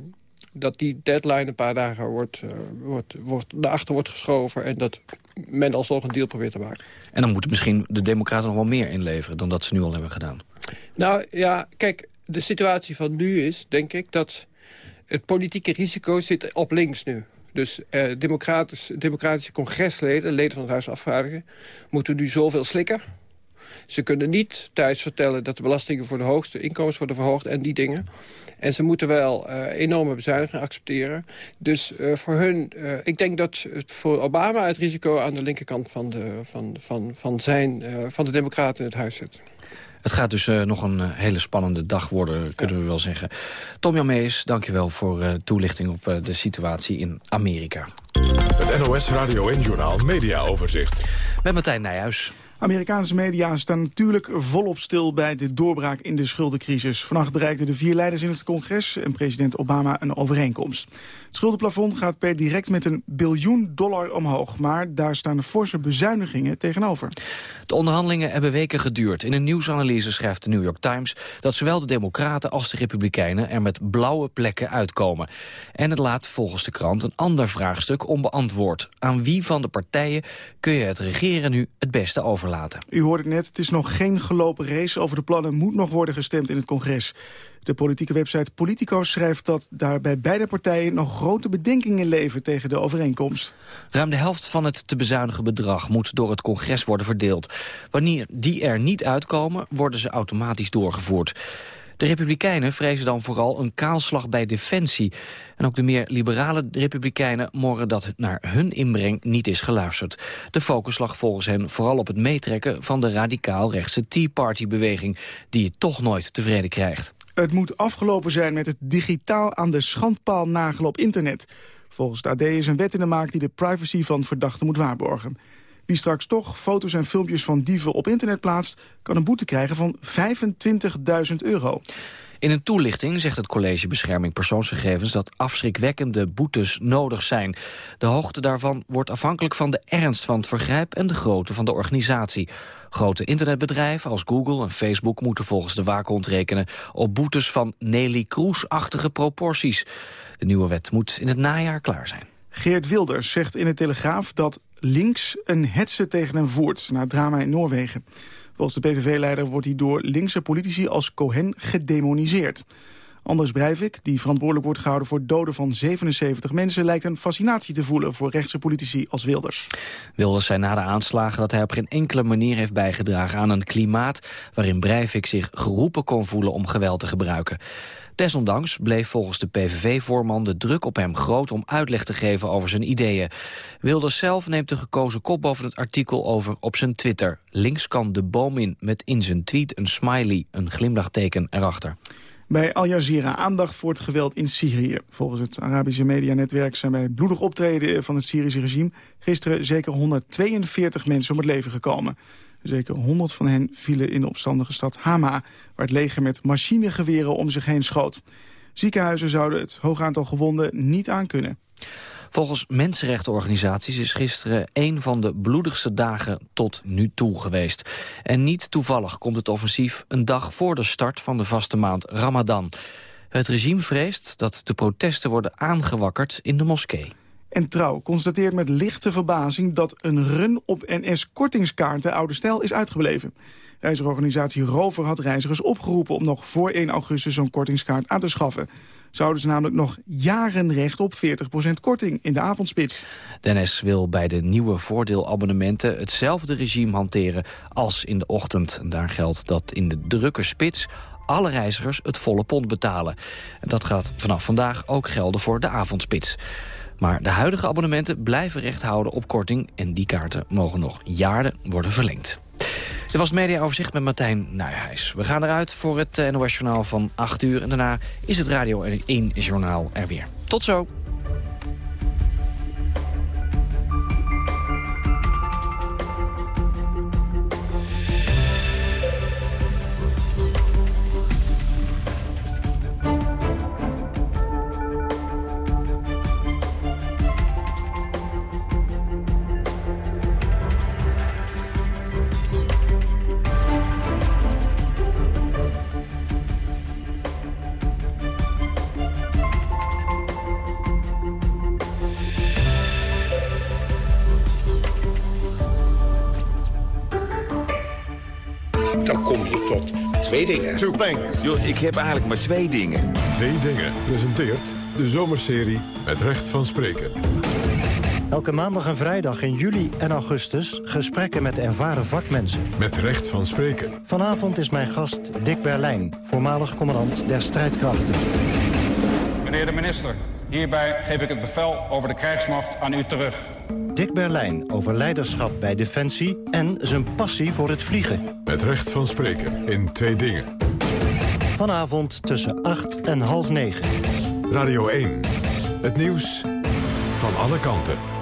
S26: dat die deadline een paar dagen wordt, uh, wordt, wordt, naar achter wordt geschoven... en dat men alsnog een deal probeert te maken.
S3: En dan moeten misschien de democraten nog wel meer inleveren... dan dat ze nu al hebben gedaan.
S26: Nou ja, kijk, de situatie van nu is, denk ik... dat het politieke risico zit op links nu. Dus uh, democratische congresleden, leden van het Huis Afgevaardigden... moeten nu zoveel slikken ze kunnen niet thuis vertellen dat de belastingen voor de hoogste inkomens worden verhoogd en die dingen. En ze moeten wel uh, enorme bezuinigingen accepteren. Dus uh, voor hun, uh, ik denk dat het voor Obama het risico aan de linkerkant van de, van, van, van zijn, van de democraten in het huis zit.
S3: Het gaat dus uh, nog een uh, hele spannende dag worden, kunnen ja. we wel zeggen. Tom Jan Mees, dankjewel voor uh, toelichting op de situatie in Amerika.
S1: Het NOS Radio en Journaal Media Overzicht.
S3: Met Martijn Nijhuis.
S27: Amerikaanse media staan natuurlijk volop stil bij de doorbraak in de schuldencrisis. Vannacht bereikten de vier leiders in het congres en president Obama een overeenkomst. Het schuldenplafond gaat per direct met een biljoen dollar omhoog. Maar daar staan forse bezuinigingen tegenover.
S3: De onderhandelingen hebben weken geduurd. In een nieuwsanalyse schrijft de New York Times... dat zowel de democraten als de republikeinen er met blauwe plekken uitkomen. En het laat volgens de krant een ander vraagstuk onbeantwoord. Aan wie van de partijen kun je het regeren nu het beste
S27: U hoort het net, het is nog geen gelopen race. Over de plannen moet nog worden gestemd in het congres. De politieke website Politico schrijft dat daar bij beide partijen nog grote bedenkingen leven tegen de overeenkomst.
S3: Ruim de helft van het te bezuinigen bedrag moet door het congres worden verdeeld. Wanneer die er niet uitkomen, worden ze automatisch doorgevoerd. De Republikeinen vrezen dan vooral een kaalslag bij defensie. En ook de meer liberale Republikeinen morren dat naar hun inbreng niet is geluisterd. De focus lag volgens hen vooral op het meetrekken van de radicaal-rechtse Tea Party-beweging... die toch nooit tevreden krijgt.
S27: Het moet afgelopen zijn met het digitaal aan de schandpaal nagelen op internet. Volgens de AD is een wet in de maak die de privacy van verdachten moet waarborgen. Wie straks toch foto's en filmpjes van dieven op internet plaatst... kan een boete krijgen van 25.000 euro.
S3: In een toelichting zegt het College Bescherming Persoonsgegevens... dat afschrikwekkende boetes nodig zijn. De hoogte daarvan wordt afhankelijk van de ernst van het vergrijp... en de grootte van de organisatie. Grote internetbedrijven als Google en Facebook moeten volgens de waakhond rekenen... op boetes van Nelly Kroes-achtige proporties. De nieuwe wet moet in het najaar klaar zijn.
S27: Geert Wilders zegt in de Telegraaf dat links een hetze tegen hem voert... na drama in Noorwegen. Volgens de PVV-leider wordt hij door linkse politici als Cohen gedemoniseerd. Anders Breivik, die verantwoordelijk wordt gehouden voor doden van 77 mensen... lijkt een fascinatie te voelen voor rechtse politici als Wilders.
S3: Wilders zei na de aanslagen dat hij op geen enkele manier heeft bijgedragen aan een klimaat... waarin Breivik zich geroepen kon voelen om geweld te gebruiken. Desondanks bleef volgens de PVV-voorman de druk op hem groot om uitleg te geven over zijn ideeën. Wilders zelf neemt de gekozen kop boven het artikel over op zijn Twitter. Links kan de boom in met in zijn tweet een smiley, een glimlachteken erachter.
S27: Bij Al Jazeera aandacht voor het geweld in Syrië. Volgens het Arabische medianetwerk zijn bij bloedig optreden van het Syrische regime... gisteren zeker 142 mensen om het leven gekomen. Zeker 100 van hen vielen in de opstandige stad Hama... waar het leger met machinegeweren om zich heen schoot. Ziekenhuizen zouden het hoog aantal gewonden niet aankunnen.
S3: Volgens mensenrechtenorganisaties is gisteren een van de bloedigste dagen tot nu toe geweest. En niet toevallig komt het offensief een dag voor de start van de vaste maand Ramadan. Het regime vreest dat de protesten worden aangewakkerd in de moskee.
S27: En Trouw constateert met lichte verbazing dat een run op NS-kortingskaarten oude stijl is uitgebleven. Reizigerorganisatie Rover had reizigers opgeroepen om nog voor 1 augustus zo'n kortingskaart aan te schaffen. Zouden ze namelijk nog jaren recht op 40% korting in de avondspits.
S3: De NS wil bij de nieuwe voordeelabonnementen hetzelfde regime hanteren als in de ochtend. Daar geldt dat in de drukke spits alle reizigers het volle pond betalen. En dat gaat vanaf vandaag ook gelden voor de avondspits. Maar de huidige abonnementen blijven recht houden op korting... en die kaarten mogen nog jaren worden verlengd. Dit was mediaoverzicht met Martijn Nijhuis. We gaan eruit voor het eh, NOS-journaal van 8 uur... en daarna is het Radio 1-journaal er weer. Tot zo!
S28: Yo, ik heb eigenlijk maar twee dingen.
S1: Twee dingen presenteert de zomerserie Het Recht van Spreken.
S29: Elke maandag en vrijdag in juli en augustus gesprekken met ervaren vakmensen.
S1: Met recht van spreken.
S29: Vanavond is mijn gast Dick Berlijn, voormalig commandant der strijdkrachten.
S30: Meneer de minister, hierbij geef ik het bevel over de krijgsmacht aan u terug.
S29: Dick Berlijn over leiderschap bij Defensie en zijn passie voor het vliegen.
S1: Met recht van spreken in twee dingen.
S29: Vanavond tussen 8 en half 9.
S1: Radio 1. Het nieuws van alle kanten.